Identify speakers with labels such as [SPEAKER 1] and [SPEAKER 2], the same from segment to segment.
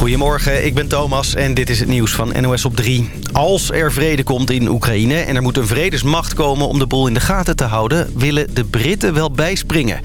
[SPEAKER 1] Goedemorgen, ik ben Thomas en dit is het nieuws van NOS op 3. Als er vrede komt in Oekraïne en er moet een vredesmacht komen om de boel in de gaten te houden... willen de Britten wel bijspringen.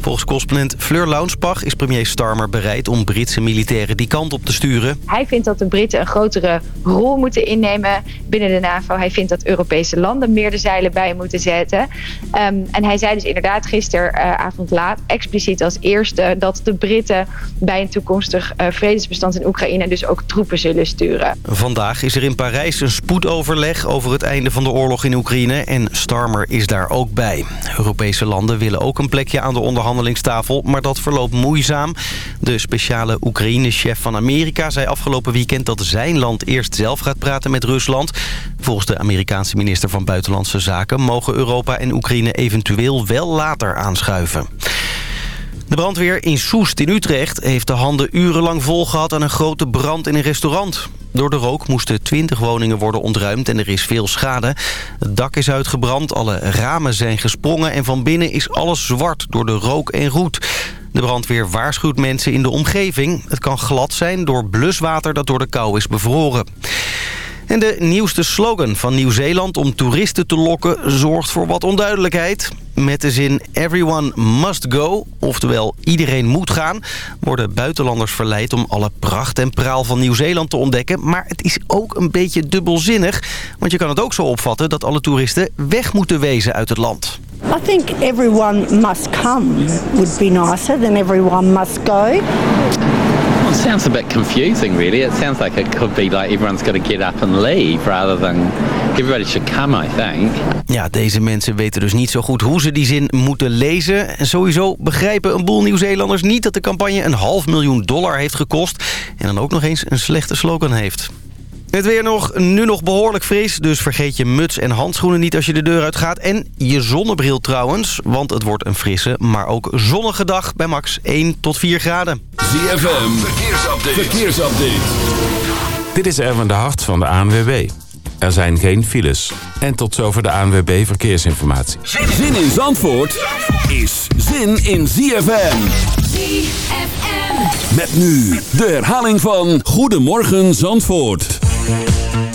[SPEAKER 1] Volgens correspondent Fleur Launsbach is premier Starmer bereid om Britse militairen die kant op te sturen.
[SPEAKER 2] Hij vindt dat de Britten een grotere rol moeten innemen binnen de NAVO. Hij vindt dat Europese landen meer de zeilen bij moeten zetten. Ehm, en hij zei dus inderdaad gisteravond laat expliciet als eerste dat de Britten bij een toekomstig uh, vredesbestand in Oekraïne dus ook troepen zullen sturen.
[SPEAKER 1] Vandaag is er in Parijs een spoedoverleg over het einde van de oorlog in Oekraïne en Starmer is daar ook bij. Europese landen willen ook een plekje aan de onderhandelingstafel, maar dat verloopt moeizaam. De speciale Oekraïne-chef van Amerika zei afgelopen weekend dat zijn land eerst zelf gaat praten met Rusland. Volgens de Amerikaanse minister van Buitenlandse Zaken mogen Europa en Oekraïne eventueel wel later aanschuiven. De brandweer in Soest in Utrecht heeft de handen urenlang volgehad aan een grote brand in een restaurant. Door de rook moesten 20 woningen worden ontruimd en er is veel schade. Het dak is uitgebrand, alle ramen zijn gesprongen en van binnen is alles zwart door de rook en roet. De brandweer waarschuwt mensen in de omgeving. Het kan glad zijn door bluswater dat door de kou is bevroren. En de nieuwste slogan van Nieuw-Zeeland om toeristen te lokken zorgt voor wat onduidelijkheid. Met de zin everyone must go, oftewel iedereen moet gaan... worden buitenlanders verleid om alle pracht en praal van Nieuw-Zeeland te ontdekken. Maar het is ook een beetje dubbelzinnig. Want je kan het ook zo opvatten dat alle toeristen weg moeten wezen uit het land.
[SPEAKER 3] I think everyone must come would be nicer than everyone must go.
[SPEAKER 4] It sounds a bit confusing, really. It sounds like it could be like everyone's got to get up and leave rather than everybody should come, I think.
[SPEAKER 1] Ja, deze mensen weten dus niet zo goed hoe ze die zin moeten lezen. En sowieso begrijpen een boel Nieuw-Zeelanders niet dat de campagne een half miljoen dollar heeft gekost. En dan ook nog eens een slechte slogan heeft. Het weer nog, nu nog behoorlijk fris, dus vergeet je muts en handschoenen niet als je de deur uitgaat. En je zonnebril trouwens, want het wordt een frisse, maar ook zonnige dag bij max 1 tot 4 graden.
[SPEAKER 5] ZFM, verkeersupdate. verkeersupdate.
[SPEAKER 6] Dit is Erwin de Hart van de ANWB. Er zijn geen files. En tot zover de ANWB Verkeersinformatie.
[SPEAKER 5] Zin in Zandvoort is zin in ZFM.
[SPEAKER 7] ZFM.
[SPEAKER 5] Met nu de herhaling van Goedemorgen Zandvoort.
[SPEAKER 7] I'm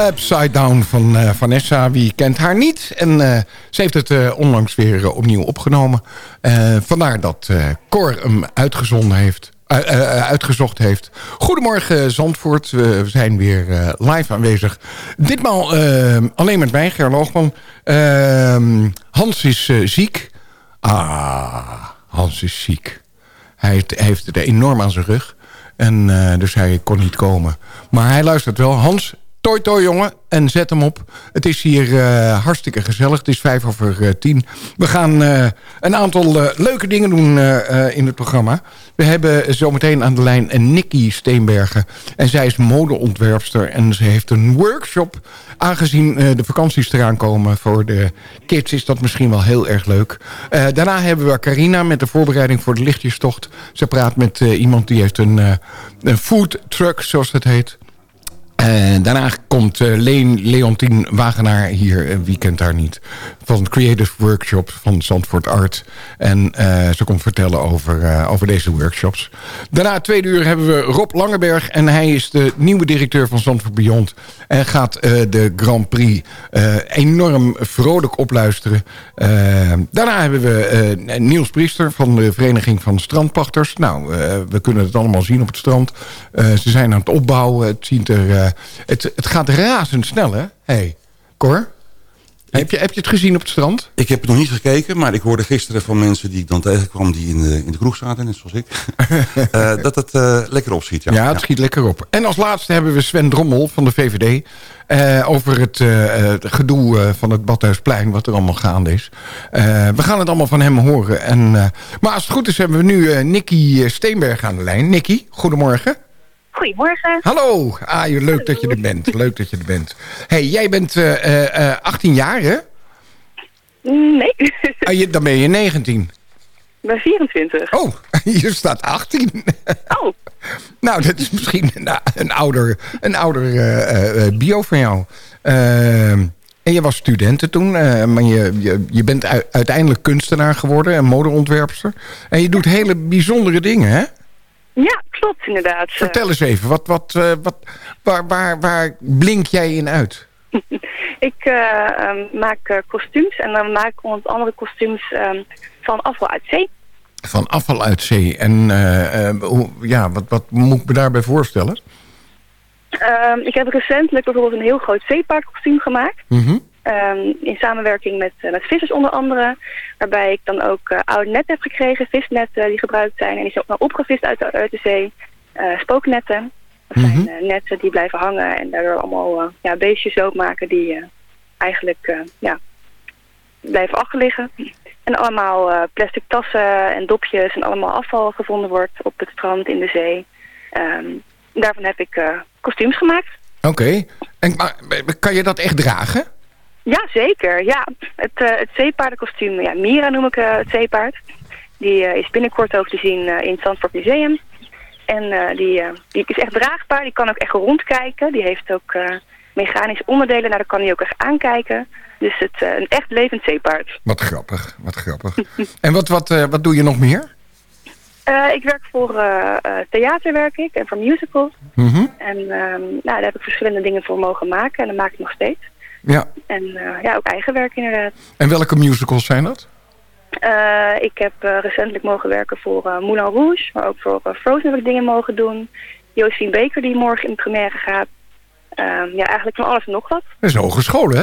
[SPEAKER 8] Upside Down van eh, Vanessa. Wie kent haar niet? En eh, ze heeft het eh, onlangs weer opnieuw opgenomen. Vandaar dat Cor hem uitgezonden heeft. uitgezocht heeft. Goedemorgen Zandvoort. We zijn weer live aanwezig. Ditmaal alleen met mij, Ger Loogman. Ehm, Hans is ziek. Ah, Hans is ziek. Hij heeft, hij heeft het enorm aan zijn rug. En dus hij kon niet komen. Maar hij luistert wel. Hans, toi toi jongen. En zet hem op. Het is hier eh, hartstikke gezellig. Het is vijf over eh, tien. We gaan eh, een aantal leuke dingen doen in het programma. We hebben zometeen aan de lijn Nikki Steenbergen. En zij is modeontwerpster. En ze heeft een workshop. Aangezien de vakanties eraan komen voor de kids... is dat misschien wel heel erg leuk. Daarna hebben we Carina met de voorbereiding voor de lichtjestocht. Ze praat met iemand die heeft een, een food truck, zoals het heet. En daarna komt eh, Leen Leontien Wagenaar hier, eh, wie kent haar niet, van Creative Workshop van Zandvoort Art. En eh, ze komt vertellen over, eh, over deze workshops. Daarna tweede uur hebben we Rob Langeberg en hij is de nieuwe directeur van Zandvoort Beyond. En gaat eh, de Grand Prix eh, enorm vrolijk opluisteren. Eh, daarna hebben we eh, Niels Priester van de Vereniging van Strandpachters. Nou, eh, we kunnen het allemaal zien op het strand. Eh, ze zijn aan het opbouwen. Het, ziet er, eh, het, het gaat razendsnel, hè? hey, Cor? Heb je, heb je het gezien op het strand?
[SPEAKER 9] Ik heb het nog niet gekeken, maar ik hoorde gisteren van mensen die ik dan tegenkwam... die in de, in de kroeg zaten, net zoals ik... eh, dat het eh, lekker opschiet. Ja,
[SPEAKER 8] Ja, het schiet lekker op. En als laatste hebben we Sven Drommel van de VVD... eh, over het, eh, gedoe eh, van het Badhuisplein, wat er allemaal gaande is. Eh, we gaan het allemaal van hem horen. En, eh, maar als het goed is hebben we nu eh Nicky Steenberg aan de lijn. Nicky, goedemorgen.
[SPEAKER 10] Goedemorgen.
[SPEAKER 8] Hallo. Ah, je- leuk dat je er bent. Leuk dat je er bent. hey, jij bent eh, eh, eh, 18 jaar, hè?
[SPEAKER 10] Nee,
[SPEAKER 8] Ah, je, dan ben je 19.
[SPEAKER 10] ik ben 24.
[SPEAKER 8] Oh, hier staat 18.
[SPEAKER 10] Oh,
[SPEAKER 8] Nou, dat is misschien een, een ouder, een ouder eh, eh, bio van jou. Ehm, en je was studenten toen, eh, maar je, je, je bent uiteindelijk kunstenaar geworden en modeontwerpster. En je doet hele bijzondere dingen, hè?
[SPEAKER 10] Ja, klopt inderdaad.
[SPEAKER 8] Vertel eens even, wat, wat, eh, wat, waar, waar, waar blink jij in uit?
[SPEAKER 10] Ik eh, ehm, maak eh, kostuums en dan maak ik onder andere kostuums ehm, van afval uit zee.
[SPEAKER 8] Van afval uit zee. En hoe, ja, wat, wat moet ik me daarbij voorstellen?
[SPEAKER 10] Ehm, ik heb recentelijk bijvoorbeeld een heel groot zeepaardkostuum gemaakt.
[SPEAKER 8] Mhm.
[SPEAKER 10] Ehm, in samenwerking met, eh, met vissers onder andere. Waarbij ik dan ook eh oude netten heb gekregen. Visnetten die gebruikt zijn. En die zijn ook nou opgevist uit de, uit de zee. Eh, spooknetten. Dat zijn eh, netten die blijven hangen. En daardoor allemaal ja, beestjes doodmaken die eigenlijk ja, blijven achterliggen. En allemaal plastic tassen en dopjes en allemaal afval gevonden wordt op het strand in de zee. Ehm, daarvan heb ik kostuums gemaakt.
[SPEAKER 8] Oké. En maar, kan je dat echt dragen?
[SPEAKER 10] Ja, zeker. Ja, het, eh, het zeepaardenkostuum, ja, Mira noem ik eh, het zeepaard. Die eh, is binnenkort ook te zien in het Zandvoort Museum. En die, die is echt draagbaar, die kan ook echt rondkijken. Die heeft ook mechanische onderdelen, nou, daar kan hij ook echt aankijken. Dus het een echt levend zeepaard.
[SPEAKER 8] Wat grappig, wat grappig. en wat, wat, wat doe je nog meer?
[SPEAKER 10] Ik werk voor theater werk ik en voor musicals.
[SPEAKER 8] Mhm.
[SPEAKER 10] En ehm, nou, daar heb ik verschillende dingen voor mogen maken en dat maak ik nog steeds.
[SPEAKER 8] Ja.
[SPEAKER 10] En eh, ja, ook eigen werk inderdaad.
[SPEAKER 8] En welke musicals zijn dat?
[SPEAKER 10] Eh, ik heb eh, recentelijk mogen werken voor Moulin Rouge, maar ook voor Frozen heb ik dingen mogen doen. Josephine Baker die morgen in première gaat. Ehm, ja, eigenlijk van alles en nog wat.
[SPEAKER 8] Dat is hogeschool, hè?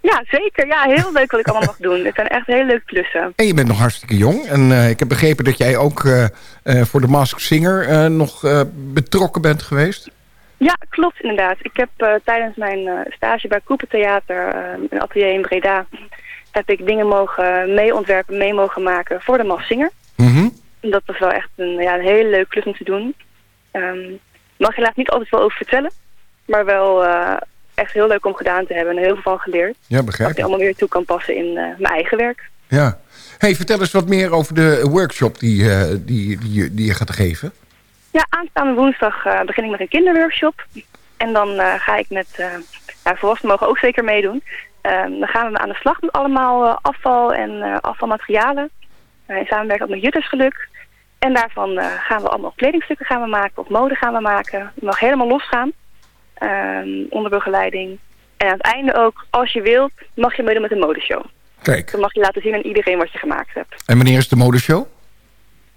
[SPEAKER 10] Ja, zeker. Ja, heel leuk wat ik allemaal mag doen. Het zijn echt hele leuke klussen.
[SPEAKER 8] En je bent nog hartstikke jong. En ik heb begrepen dat jij ook voor de Masked Singer nog betrokken bent geweest.
[SPEAKER 10] Ja, klopt inderdaad. Ik heb eh, tijdens mijn eh, stage bij Cooper Theater, eh, een atelier in Breda, heb ik dingen mogen meeontwerpen, mee mogen maken voor de Mas Singer.
[SPEAKER 8] Mhm.
[SPEAKER 10] Dat was wel echt een, ja, een hele leuke klus om te doen. Ehm mag helaas niet altijd wel over vertellen. Maar wel echt heel leuk om gedaan te hebben en heel veel van geleerd.
[SPEAKER 8] Ja,
[SPEAKER 10] Dat
[SPEAKER 8] begrijp
[SPEAKER 10] ik
[SPEAKER 8] ik.
[SPEAKER 10] allemaal weer toe kan passen in mijn eigen werk.
[SPEAKER 8] Ja. hey, vertel eens wat meer over de workshop die, die, die, die je gaat geven.
[SPEAKER 10] Ja, aanstaande woensdag eh, begin ik met een kinderworkshop. En dan eh, ga ik met, uh, ja, volwassenen mogen ook zeker meedoen. Ehm, dan gaan we aan de slag met allemaal afval en afvalmaterialen. In samenwerking met Juttersgeluk. En daarvan gaan we allemaal kledingstukken gaan we maken, of mode gaan we maken. Het mag helemaal losgaan. ehm, onder begeleiding. En aan het einde ook, als je wilt, mag je meedoen met een modeshow.
[SPEAKER 8] Kijk,
[SPEAKER 10] Dan mag je laten zien aan iedereen wat je gemaakt hebt.
[SPEAKER 8] en wanneer is de modeshow?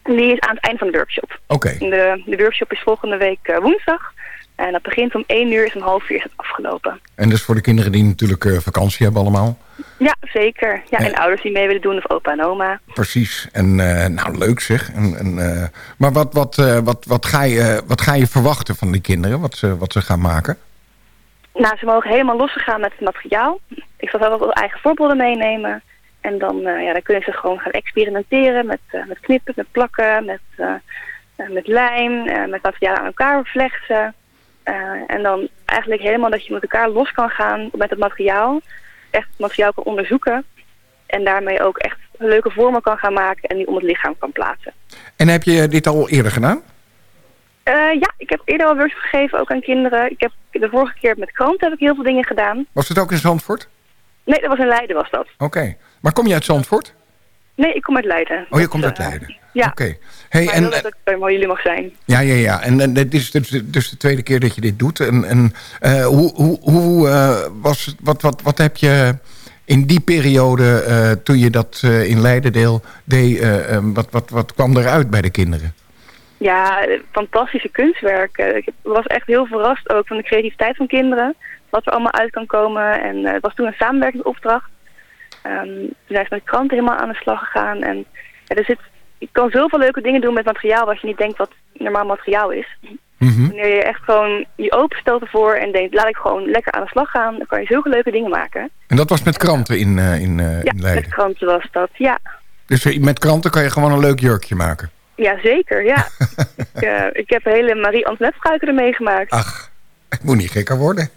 [SPEAKER 10] Die is aan het eind van de workshop.
[SPEAKER 8] Oké,
[SPEAKER 10] De, de workshop is volgende week eh, woensdag. En dat begint om 1 uur, is om half vier is het afgelopen.
[SPEAKER 8] en dus voor de kinderen die natuurlijk eh, vakantie hebben allemaal.
[SPEAKER 10] Ja, zeker. Ja, en ouders die mee willen doen, of opa en oma.
[SPEAKER 8] Precies. En eh, nou, leuk zeg. En, en, maar wat, wat, wat, wat, ga je, wat ga je verwachten van die kinderen? Wat ze, wat ze gaan maken?
[SPEAKER 10] Nou, ze mogen helemaal losgegaan met het materiaal. Ik zal wel wat eigen voorbeelden meenemen. En dan, eh, ja, dan kunnen ze gewoon gaan experimenteren met, eh, met knippen, met plakken, met, eh, met lijm, met materiaal aan elkaar vlechten. En dan eigenlijk helemaal dat je met elkaar los kan gaan met het materiaal. Echt het materiaal kan onderzoeken. En daarmee ook echt leuke vormen kan gaan maken en die om het lichaam kan plaatsen.
[SPEAKER 8] En heb je dit al eerder gedaan?
[SPEAKER 10] Ja, ik heb eerder al workshops gegeven, ook aan kinderen. Ik heb de vorige keer met krant heb ik heel veel dingen gedaan.
[SPEAKER 8] Was het ook in Zandvoort?
[SPEAKER 10] Nee, dat was in Leiden was dat.
[SPEAKER 8] Oké. Maar kom je uit Zandvoort?
[SPEAKER 10] Nee, ik kom uit Leiden.
[SPEAKER 8] Oh, je komt uit Leiden.
[SPEAKER 10] Ja,
[SPEAKER 8] Oké. Hey,
[SPEAKER 10] maar
[SPEAKER 8] en,
[SPEAKER 10] dat ik bij jullie mag zijn.
[SPEAKER 8] ja, ja, ja. En, en dit is dus, dus de tweede keer dat je dit doet. En, en eh, hoe, hoe, hoe eh, was het, wat, wat, wat heb je in die periode, eh, toen je dat in Leiden deel, deed, eh, eh, wat, wat, wat kwam eruit bij de kinderen?
[SPEAKER 10] Ja, fantastische kunstwerken. Ik was echt heel verrast ook van de creativiteit van kinderen. Wat er allemaal uit kan komen. En het was toen een samenwerkingsopdracht. Toen zijn ze met kranten helemaal aan de slag gegaan. En ja, er zit, je kan zoveel leuke dingen doen met materiaal wat je niet denkt wat normaal materiaal is.
[SPEAKER 8] Mhm.
[SPEAKER 10] Wanneer je echt gewoon je openstelt ervoor en denkt, laat ik gewoon lekker aan de slag gaan. Dan kan je zulke leuke dingen maken.
[SPEAKER 8] En dat was met kranten in, eh, in, eh,
[SPEAKER 10] Ja,
[SPEAKER 8] in Leiden?
[SPEAKER 10] met kranten was dat. Ja,
[SPEAKER 8] Dus eh, met kranten kan je gewoon een leuk jurkje maken?
[SPEAKER 10] ja zeker. Ja. ik, ik heb hele Marie-Antoinette fruiken ermee gemaakt.
[SPEAKER 8] Ach, ik moet niet gekker worden.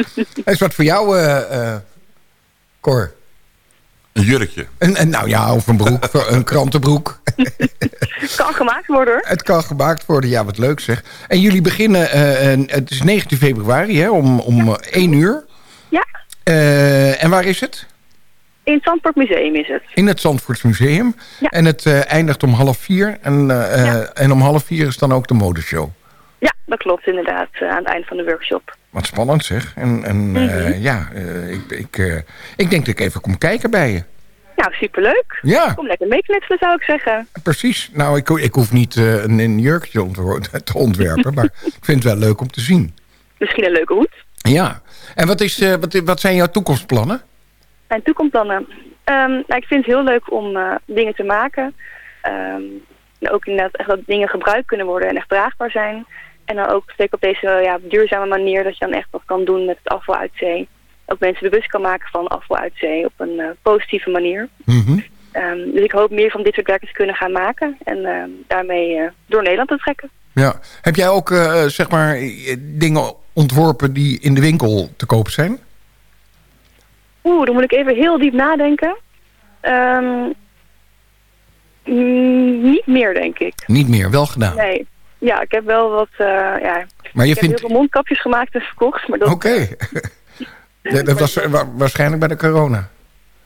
[SPEAKER 8] is wat voor jou, Cor?
[SPEAKER 9] Een jurkje.
[SPEAKER 8] Een, een, nou ja, of een broek, een krantenbroek.
[SPEAKER 10] Kan gemaakt worden hoor.
[SPEAKER 8] Het kan gemaakt worden, ja, wat leuk zeg. En jullie beginnen, eh, het is 19 februari, hè, om, om eh, 1 uur.
[SPEAKER 10] Ja,
[SPEAKER 8] Eh, en waar is het?
[SPEAKER 10] in het Zandvoort Museum is het.
[SPEAKER 8] In het Zandvoorts Museum.
[SPEAKER 10] Ja.
[SPEAKER 8] En het eh, eindigt om half vier. En, eh,
[SPEAKER 10] Ja.
[SPEAKER 8] eh, en om half vier is dan ook de modeshow.
[SPEAKER 10] Ja, dat klopt inderdaad, eh, aan het eind van de workshop.
[SPEAKER 8] Wat spannend zeg. En, en eh,
[SPEAKER 10] Mhm.
[SPEAKER 8] ja, eh, ik, ik, eh, ik denk dat ik even kom kijken bij je.
[SPEAKER 10] Nou, superleuk.
[SPEAKER 8] Ja.
[SPEAKER 10] Kom lekker meeknutselen zou ik zeggen.
[SPEAKER 8] Precies. Nou, ik, ik hoef niet een, een jurkje te ontwerpen. maar ik vind het wel leuk om te zien.
[SPEAKER 10] Misschien een leuke hoed.
[SPEAKER 8] Ja. En wat, is, wat, wat zijn jouw toekomstplannen?
[SPEAKER 10] Mijn toekomstplannen. Ehm, nou, ik vind het heel leuk om dingen te maken. Ehm, en ook inderdaad echt dat dingen gebruikt kunnen worden en echt draagbaar zijn. En dan ook zeker op deze ja, duurzame manier dat je dan echt wat kan doen met het afval uit zee. Ook mensen bewust kan maken van afval uit zee op een eh, positieve manier.
[SPEAKER 8] Mhm.
[SPEAKER 10] Ehm, dus ik hoop meer van dit soort werken te kunnen gaan maken. En ehm, daarmee eh, door Nederland te trekken.
[SPEAKER 8] Ja. Heb jij ook eh, zeg maar dingen ontworpen die in de winkel te koop zijn?
[SPEAKER 10] Oeh, dan moet ik even heel diep nadenken. Ehm, niet meer, denk ik.
[SPEAKER 8] Niet meer, wel gedaan.
[SPEAKER 10] Nee. Ja, ik heb wel wat... eh, ja.
[SPEAKER 8] Maar je
[SPEAKER 10] ik heb heel veel mondkapjes gemaakt en verkocht. Maar dat,
[SPEAKER 8] Oké. Ja, dat was wa- waarschijnlijk bij de corona.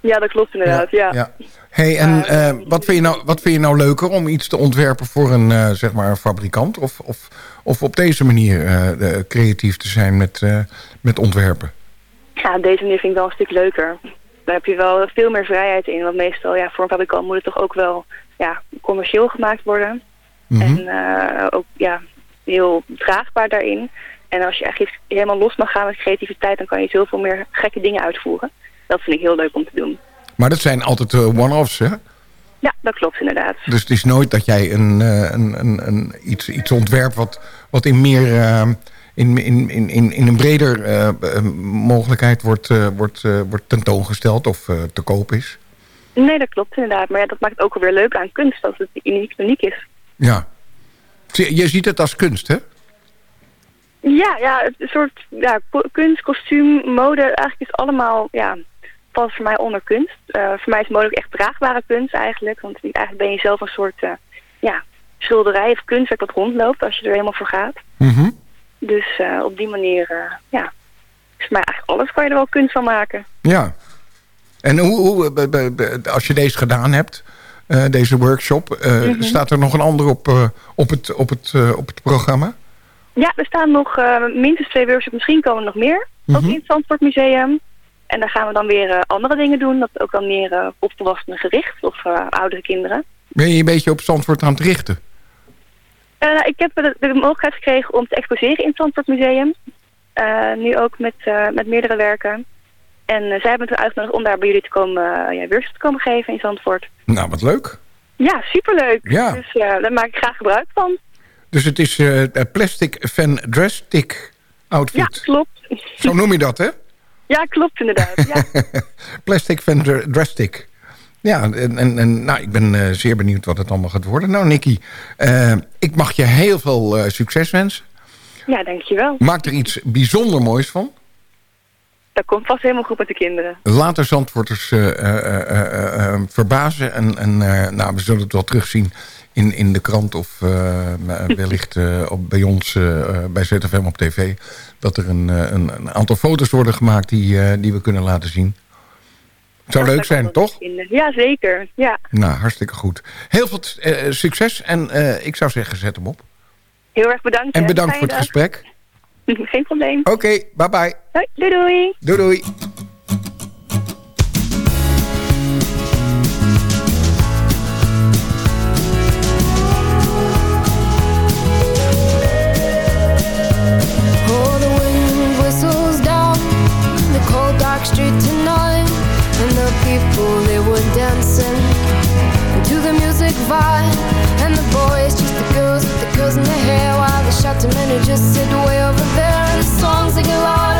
[SPEAKER 10] Ja, dat klopt inderdaad. Ja.
[SPEAKER 8] Ja. Hey, en eh, wat, vind je nou, wat vind je nou leuker om iets te ontwerpen voor een, eh, zeg maar een fabrikant? Of, of, of op deze manier eh, creatief te zijn met, eh, met ontwerpen?
[SPEAKER 10] Ja, op deze manier vind ik wel een stuk leuker. Daar heb je wel veel meer vrijheid in. Want meestal, ja, voor een fabrikant moet het toch ook wel ja, commercieel gemaakt worden.
[SPEAKER 8] Mhm.
[SPEAKER 10] En eh, ook ja, heel draagbaar daarin. En als je echt helemaal los mag gaan met creativiteit, dan kan je zoveel meer gekke dingen uitvoeren. Dat vind ik heel leuk om te doen.
[SPEAKER 8] Maar dat zijn altijd eh, one-offs, hè?
[SPEAKER 10] Ja, dat klopt inderdaad.
[SPEAKER 8] Dus het is nooit dat jij een, eh, een, een, een, iets, iets ontwerpt wat, wat in meer... eh, in, in, in, in een breder mogelijkheid wordt, wordt, wordt tentoongesteld of te koop is.
[SPEAKER 10] Nee, dat klopt inderdaad. Maar ja, dat maakt het ook alweer leuk aan kunst, dat het uniek, uniek is.
[SPEAKER 8] Ja. Je ziet het als kunst, hè?
[SPEAKER 10] Ja, ja, een soort ja, kunst, kostuum, mode, eigenlijk is allemaal, ja, valt voor mij onder kunst. Eh, voor mij is mode ook echt draagbare kunst eigenlijk, want eigenlijk ben je zelf een soort, eh, ja, schilderij of kunstwerk wat rondloopt als je er helemaal voor gaat.
[SPEAKER 8] Mhm.
[SPEAKER 10] Dus eh, op die manier, ja, is voor mij eigenlijk alles kan je er wel kunst van maken.
[SPEAKER 8] Ja. En hoe, hoe, als je deze gedaan hebt, eh, deze workshop... eh,
[SPEAKER 10] Mhm.
[SPEAKER 8] staat er nog een ander op, eh, op, het, op, het, op het programma?
[SPEAKER 10] Ja, er staan nog minstens twee workshops, misschien komen er nog meer. Ook in het Zandvoort Museum. En dan gaan we dan weer andere dingen doen. Dat ook dan meer op volwassenen gericht of oudere kinderen.
[SPEAKER 8] Ben je een beetje op Zandvoort aan het richten?
[SPEAKER 10] Nou, ik heb de, de mogelijkheid gekregen om te exposeren in het Zandvoort Museum. Nu ook met, met meerdere werken. En eh, zij hebben me toen uitgenodigd om daar bij jullie te komen, eh, ja, workshops te komen geven in Zandvoort.
[SPEAKER 8] Nou, wat leuk.
[SPEAKER 10] Ja, superleuk.
[SPEAKER 8] Ja.
[SPEAKER 10] Dus eh, daar maak ik graag gebruik van.
[SPEAKER 8] Dus het is plastic van drastic outfit.
[SPEAKER 10] Ja, klopt.
[SPEAKER 8] Zo noem je dat, hè?
[SPEAKER 10] Ja, klopt inderdaad. Ja.
[SPEAKER 8] Plastic van dr- drastic. Ja, en, en, en nou, ik ben zeer benieuwd wat het allemaal gaat worden. Nou, Nicky, ik mag je heel veel eh, succes wensen.
[SPEAKER 10] ja, dankjewel.
[SPEAKER 8] Maak er iets bijzonder moois van.
[SPEAKER 10] Dat komt vast helemaal goed met de kinderen.
[SPEAKER 8] Laat de Zandvoorters eh, eh, eh, verbazen. En, en nou, we zullen het wel terugzien in, in de krant of wellicht op, bij ons bij ZFM op tv. Dat er een, een, een aantal foto's worden gemaakt die, die we kunnen laten zien. Zou leuk zijn, toch?
[SPEAKER 10] Ja, zeker. Ja,
[SPEAKER 8] Nou, hartstikke goed. Heel veel succes en ik zou zeggen, zet hem op.
[SPEAKER 10] heel erg bedankt.
[SPEAKER 8] En bedankt voor het
[SPEAKER 10] dag.
[SPEAKER 8] gesprek.
[SPEAKER 10] Geen probleem.
[SPEAKER 8] Oké, okay, bye
[SPEAKER 10] bye. Doei doei.
[SPEAKER 8] Doei doei.
[SPEAKER 11] people they were dancing to the music vibe the shouting just sit way over there, and the songs they get louder,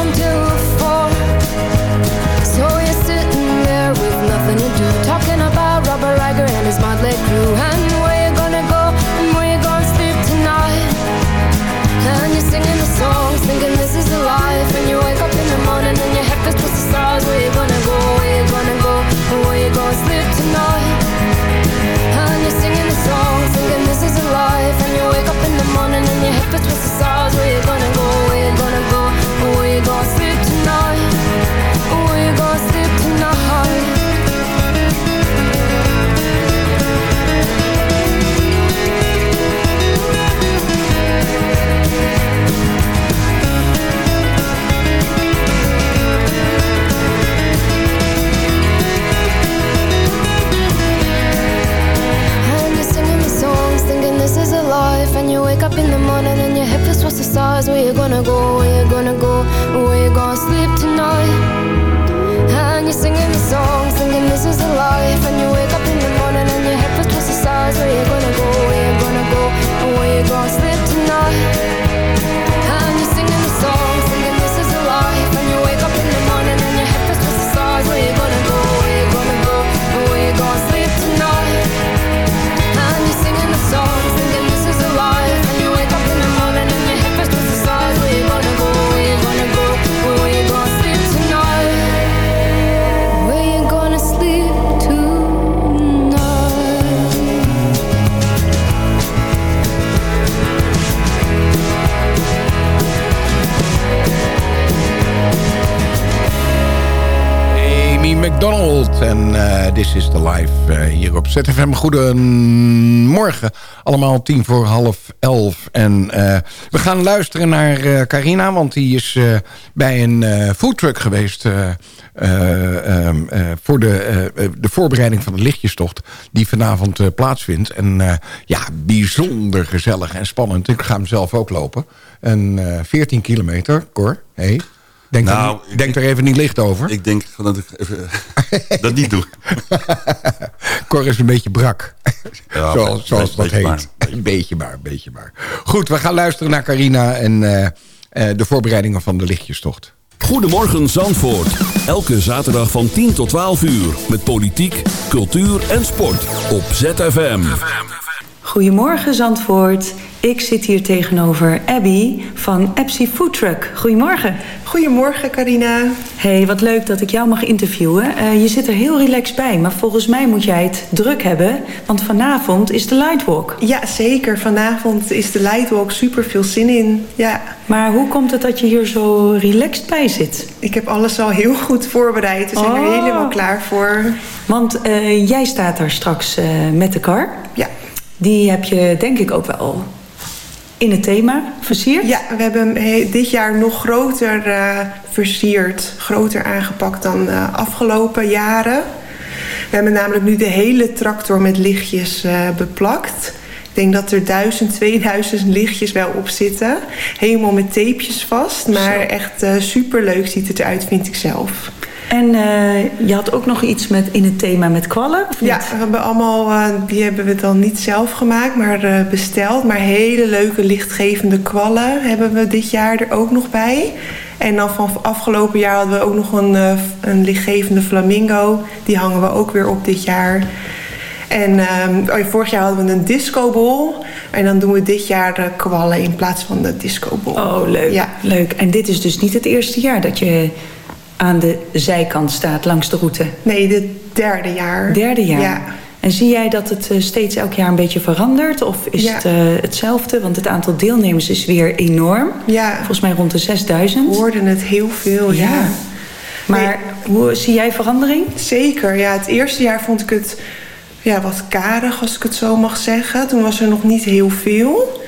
[SPEAKER 8] ZFM. Goedemorgen, allemaal tien voor half elf. En eh, we gaan luisteren naar eh, Carina, want die is eh, bij een foodtruck geweest... eh, eh, ehm, eh, voor de, de voorbereiding van de lichtjestocht die vanavond plaatsvindt. En ja, bijzonder gezellig en spannend. Ik ga hem zelf ook lopen. En eh 14 kilometer, Cor. Hey. Denk,
[SPEAKER 9] Nou,
[SPEAKER 8] er, denk er even niet licht over.
[SPEAKER 9] Ik denk van dat ik even dat niet doe.
[SPEAKER 8] Cor is een beetje brak.
[SPEAKER 9] Ja,
[SPEAKER 8] zoals
[SPEAKER 9] be-
[SPEAKER 8] zoals dat
[SPEAKER 9] beetje
[SPEAKER 8] heet.
[SPEAKER 9] maar.
[SPEAKER 8] Een beetje maar, een beetje maar. Goed, we gaan luisteren naar Carina en eh, eh, de voorbereidingen van de lichtjestocht.
[SPEAKER 5] Goedemorgen Zandvoort. Elke zaterdag van 10 tot 12 uur. Met politiek, cultuur en sport. Op ZFM.
[SPEAKER 12] Goedemorgen Zandvoort. Ik zit hier tegenover Abby van Epsi Food Truck. Goedemorgen.
[SPEAKER 13] Goedemorgen Carina.
[SPEAKER 12] Hey, wat leuk dat ik jou mag interviewen. Eh, je zit er heel relaxed bij, maar volgens mij moet jij het druk hebben. Want vanavond is de Lightwalk.
[SPEAKER 13] Ja, zeker. Vanavond is de Lightwalk super veel zin in. Ja.
[SPEAKER 12] Maar hoe komt het dat je hier zo relaxed bij zit?
[SPEAKER 13] Ik heb alles al heel goed voorbereid. We zijn er
[SPEAKER 12] Oh.
[SPEAKER 13] helemaal klaar voor.
[SPEAKER 12] Want eh, jij staat daar straks eh, met de car. Die heb je denk ik ook wel in het thema versierd.
[SPEAKER 13] Ja, we hebben hem he- dit jaar nog groter eh, versierd. Groter aangepakt dan eh, afgelopen jaren. We hebben namelijk nu de hele tractor met lichtjes eh, beplakt. Ik denk dat er 1000, 2000 lichtjes wel op zitten. Helemaal met tapejes vast. Maar echt eh super leuk ziet het eruit, vind ik zelf.
[SPEAKER 12] En eh, je had ook nog iets met, in het thema met kwallen?
[SPEAKER 13] Ja, we hebben allemaal, eh, die hebben we dan niet zelf gemaakt, maar eh, besteld. Maar hele leuke lichtgevende kwallen hebben we dit jaar er ook nog bij. En dan van afgelopen jaar hadden we ook nog een, een lichtgevende flamingo. Die hangen we ook weer op dit jaar. En ehm, oh vorig jaar hadden we een discobol. En dan doen we dit jaar de kwallen in plaats van de discobol.
[SPEAKER 12] Oh, leuk.
[SPEAKER 13] Ja.
[SPEAKER 12] leuk. En dit is dus niet het eerste jaar dat je aan de zijkant staat langs de route?
[SPEAKER 13] Nee, dit derde jaar.
[SPEAKER 12] Derde jaar.
[SPEAKER 13] Ja.
[SPEAKER 12] En zie jij dat het eh, steeds elk jaar een beetje verandert? Of is
[SPEAKER 13] Ja.
[SPEAKER 12] het eh, hetzelfde? Want het aantal deelnemers is weer enorm.
[SPEAKER 13] Ja.
[SPEAKER 12] Volgens mij rond de 6000.
[SPEAKER 13] We hoorden het heel veel, ja.
[SPEAKER 12] Ja. Maar hoe zie jij verandering?
[SPEAKER 13] Zeker, ja. Het eerste jaar vond ik het ja, wat karig, als ik het zo mag zeggen. Toen was er nog niet heel veel.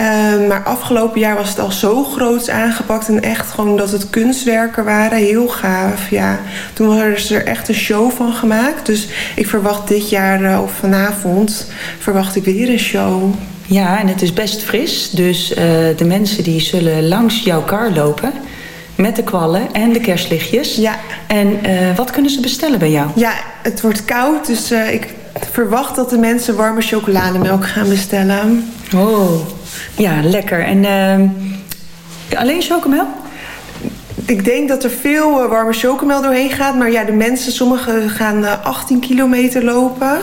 [SPEAKER 13] Eh, maar afgelopen jaar was het al zo groots aangepakt. En echt gewoon dat het kunstwerken waren. Heel gaaf, ja. Toen was er echt een show van gemaakt. Dus ik verwacht dit jaar, eh, of vanavond, verwacht ik weer een show.
[SPEAKER 12] Ja, en het is best fris. Dus eh, de mensen die zullen langs jouw kar lopen. Met de kwallen en de kerstlichtjes.
[SPEAKER 13] Ja.
[SPEAKER 12] En eh, wat kunnen ze bestellen bij jou?
[SPEAKER 13] Ja, het wordt koud, dus ik verwacht dat de mensen warme chocolademelk gaan bestellen.
[SPEAKER 12] Oh, ja, lekker. En ehm, alleen chocomel?
[SPEAKER 13] Ik denk dat er veel eh, warme chocomel doorheen gaat. Maar ja, de mensen, sommigen gaan eh, 18 kilometer lopen.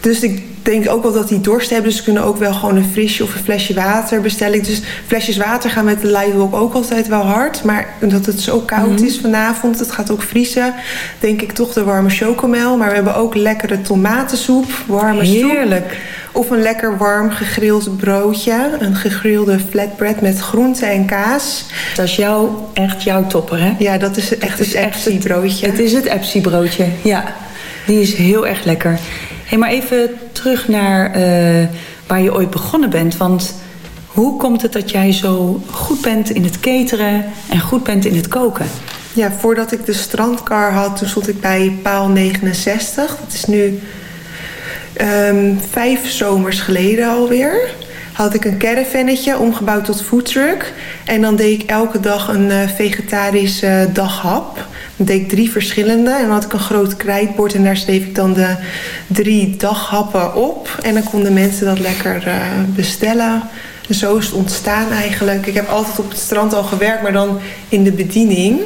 [SPEAKER 13] Dus ik denk ook wel dat die dorst hebben. Dus ze kunnen ook wel gewoon een frisje of een flesje water bestellen. Dus flesjes water gaan met de Lightwalk ook altijd wel hard. Maar omdat het zo koud is vanavond, het gaat ook vriezen... denk ik toch de warme chocomel. Maar we hebben ook lekkere tomatensoep, warme soep.
[SPEAKER 12] Heerlijk.
[SPEAKER 13] Of een lekker warm gegrild broodje. Een gegrilde flatbread met groente en kaas.
[SPEAKER 12] Dat is jou, echt jouw topper, hè?
[SPEAKER 13] Ja, dat is echt het Epsi broodje.
[SPEAKER 12] Het is het Epsi broodje, ja. Die is heel erg lekker. Hey, maar even terug naar eh, waar je ooit begonnen bent. Want hoe komt het dat jij zo goed bent in het cateren en goed bent in het koken?
[SPEAKER 13] Ja, voordat ik de strandkar had, toen stond ik bij paal 69. Dat is nu ehm, vijf zomers geleden alweer. Had ik een caravannetje omgebouwd tot foodtruck. En dan deed ik elke dag een eh, vegetarische daghap. Dan deed ik drie verschillende. En dan had ik een groot krijtbord en daar schreef ik dan de drie daghappen op. En dan konden mensen dat lekker eh, bestellen. En zo is het ontstaan eigenlijk. Ik heb altijd op het strand al gewerkt, maar dan in de bediening.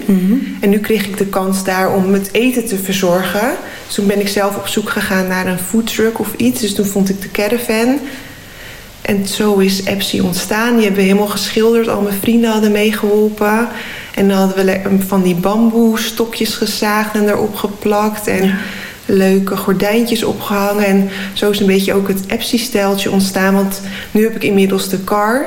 [SPEAKER 13] En nu kreeg ik de kans daar om het eten te verzorgen. Dus toen ben ik zelf op zoek gegaan naar een foodtruck of iets. Dus toen vond ik de caravan. En zo is Epsi ontstaan. Die hebben we helemaal geschilderd. Al mijn vrienden hadden meegeholpen. En dan hadden we van die bamboe stokjes gezaagd en erop geplakt. En leuke gordijntjes opgehangen. En zo is een beetje ook het Epsi-stijltje ontstaan. Want nu heb ik inmiddels de car.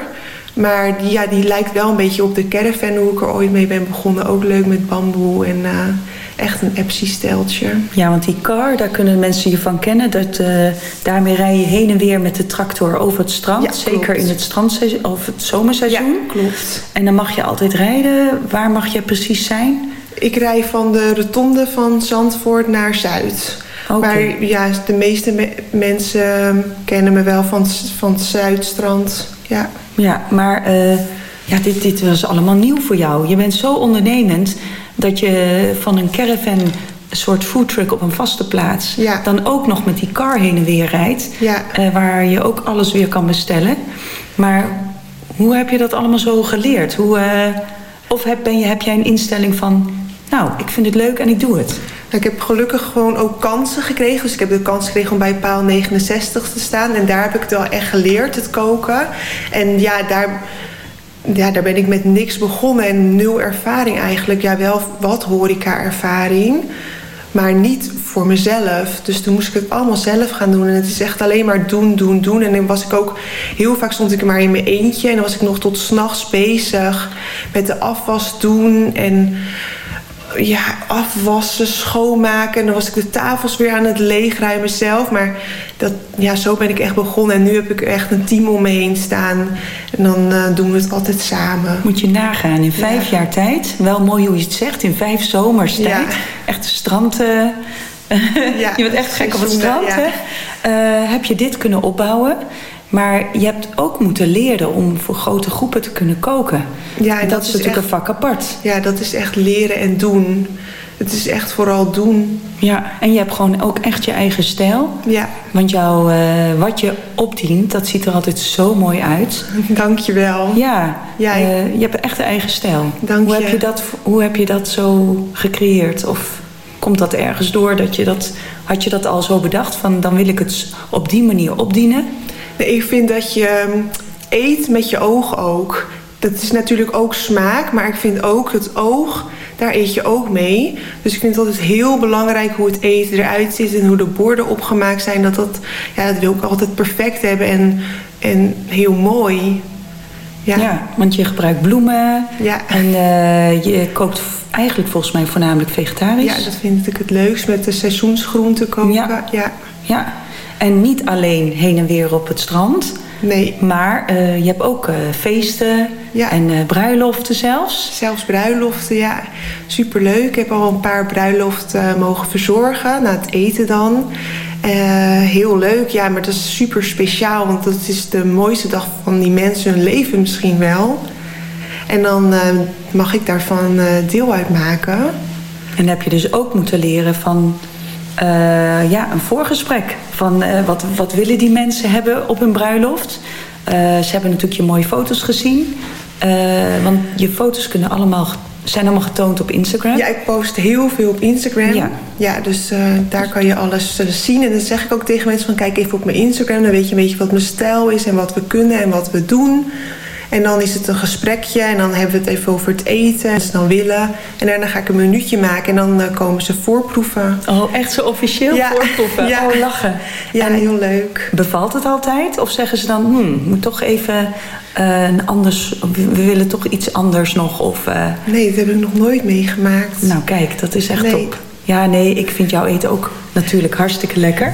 [SPEAKER 13] Maar die, ja, die lijkt wel een beetje op de caravan hoe ik er ooit mee ben begonnen. Ook leuk met bamboe en eh, echt een Epsi-stijltje.
[SPEAKER 12] Ja, want die car, daar kunnen mensen je van kennen. Dat, eh, daarmee rij je heen en weer met de tractor over het strand.
[SPEAKER 13] Ja,
[SPEAKER 12] Zeker
[SPEAKER 13] klopt.
[SPEAKER 12] in het strandseizoen of het zomerseizoen.
[SPEAKER 13] Klopt.
[SPEAKER 12] En dan mag je altijd rijden. Waar mag je precies zijn?
[SPEAKER 13] Ik rij van de rotonde van Zandvoort naar Zuid.
[SPEAKER 12] Oké.
[SPEAKER 13] Maar ja, de meeste me- mensen kennen me wel van, van het Zuidstrand. Ja.
[SPEAKER 12] Ja, maar eh, ja, dit, dit was allemaal nieuw voor jou. Je bent zo ondernemend dat je van een caravan, een soort foodtruck op een vaste plaats...
[SPEAKER 13] Ja.
[SPEAKER 12] dan ook nog met die car heen en weer rijdt.
[SPEAKER 13] Ja.
[SPEAKER 12] eh, waar je ook alles weer kan bestellen. Maar hoe heb je dat allemaal zo geleerd? Hoe, eh, Of heb, ben je, heb jij een instelling van... nou, ik vind het leuk en ik doe het?
[SPEAKER 13] Ik heb gelukkig gewoon ook kansen gekregen. Dus ik heb de kans gekregen om bij paal 69 te staan. En daar heb ik het wel echt geleerd, het koken. En ja, daar, ja, daar ben ik met niks begonnen en nul ervaring eigenlijk. Ja, wel wat horeca-ervaring, maar niet voor mezelf. Dus toen moest ik het allemaal zelf gaan doen. En het is echt alleen maar doen, doen, doen. En dan was ik ook... Heel vaak stond ik maar in mijn eentje. En dan was ik nog tot s'nachts bezig met de afwas doen en ja, afwassen, schoonmaken. En dan was ik de tafels weer aan het leegruimen zelf. Maar dat, ja, zo ben ik echt begonnen. En nu heb ik echt een team om me heen staan. En dan eh, doen we het altijd samen.
[SPEAKER 12] Moet je nagaan, in vijf jaar tijd... wel mooi hoe je het zegt, in vijf zomers tijd...
[SPEAKER 13] Ja.
[SPEAKER 12] echt strand... eh, je bent echt gek op het strand, hè? Eh, heb je dit kunnen opbouwen... Maar je hebt ook moeten leren om voor grote groepen te kunnen koken.
[SPEAKER 13] Ja,
[SPEAKER 12] en dat, is natuurlijk
[SPEAKER 13] echt-
[SPEAKER 12] een vak apart.
[SPEAKER 13] Ja, dat is echt leren en doen. Het is echt vooral doen.
[SPEAKER 12] Ja, en je hebt gewoon ook echt je eigen stijl.
[SPEAKER 13] Ja.
[SPEAKER 12] Want jouw, eh, wat je opdient, dat ziet er altijd zo mooi uit.
[SPEAKER 13] Dank je wel.
[SPEAKER 12] Ja,
[SPEAKER 13] Ja,
[SPEAKER 12] eh, je hebt echt een eigen stijl.
[SPEAKER 13] Dank
[SPEAKER 12] hoe,
[SPEAKER 13] je.
[SPEAKER 12] Heb je dat, hoe heb je dat zo gecreëerd? Of komt dat ergens door? Dat je dat, had je dat al zo bedacht? Van dan wil ik het op die manier opdienen?
[SPEAKER 13] Nee, ik vind dat je mm, eet met je oog ook. Dat is natuurlijk ook smaak, maar ik vind ook het oog, daar eet je ook mee. Dus ik vind het altijd heel belangrijk hoe het eten eruit ziet en hoe de borden opgemaakt zijn. Dat, dat, ja, dat wil ik altijd perfect hebben en, en heel mooi. Ja.
[SPEAKER 12] want je gebruikt bloemen.
[SPEAKER 13] Ja.
[SPEAKER 12] En eh, je kookt eigenlijk volgens mij voornamelijk vegetarisch.
[SPEAKER 13] Ja, dat vind ik het leukst met de seizoensgroenten koken.
[SPEAKER 12] Ja.
[SPEAKER 13] ja.
[SPEAKER 12] Ja, en niet alleen heen en weer op het strand.
[SPEAKER 13] Nee.
[SPEAKER 12] Maar eh, je hebt ook eh, feesten en eh, bruiloften zelfs.
[SPEAKER 13] Zelfs bruiloften, ja. Superleuk. Ik heb al een paar bruiloften mogen verzorgen. Na het eten dan. Heel leuk, ja, maar dat is super speciaal. Want dat is de mooiste dag van die mensen hun leven misschien wel. En dan mag ik daarvan deel uitmaken.
[SPEAKER 12] En heb je dus ook moeten leren van eh, ja, een voorgesprek. Van eh, wat, wat willen die mensen hebben op hun bruiloft? Eh, ze hebben natuurlijk je mooie foto's gezien. Want je foto's kunnen allemaal, zijn allemaal getoond op Instagram.
[SPEAKER 13] Ja, ik post heel veel op Instagram.
[SPEAKER 12] Ja.
[SPEAKER 13] Ja, dus daar kan je alles zien. En dan zeg ik ook tegen mensen van kijk even op mijn Instagram. Dan weet je een beetje wat mijn stijl is en wat we kunnen en wat we doen. En dan is het een gesprekje en dan hebben we het even over het eten. Als ze dan willen. En daarna ga ik een minuutje maken en dan eh, komen ze voorproeven.
[SPEAKER 12] Oh, echt zo officieel
[SPEAKER 13] Ja.
[SPEAKER 12] voorproeven?
[SPEAKER 13] Ja.
[SPEAKER 12] Oh, lachen.
[SPEAKER 13] Ja, heel leuk.
[SPEAKER 12] Bevalt het altijd? Of zeggen ze dan, hmm, moet toch even eh, een anders... We willen toch iets anders nog? Of, eh,
[SPEAKER 13] Nee, dat heb ik nog nooit meegemaakt.
[SPEAKER 12] Nou kijk, dat is echt
[SPEAKER 13] Nee.
[SPEAKER 12] top. Ja, nee, ik vind jouw eten ook natuurlijk hartstikke lekker.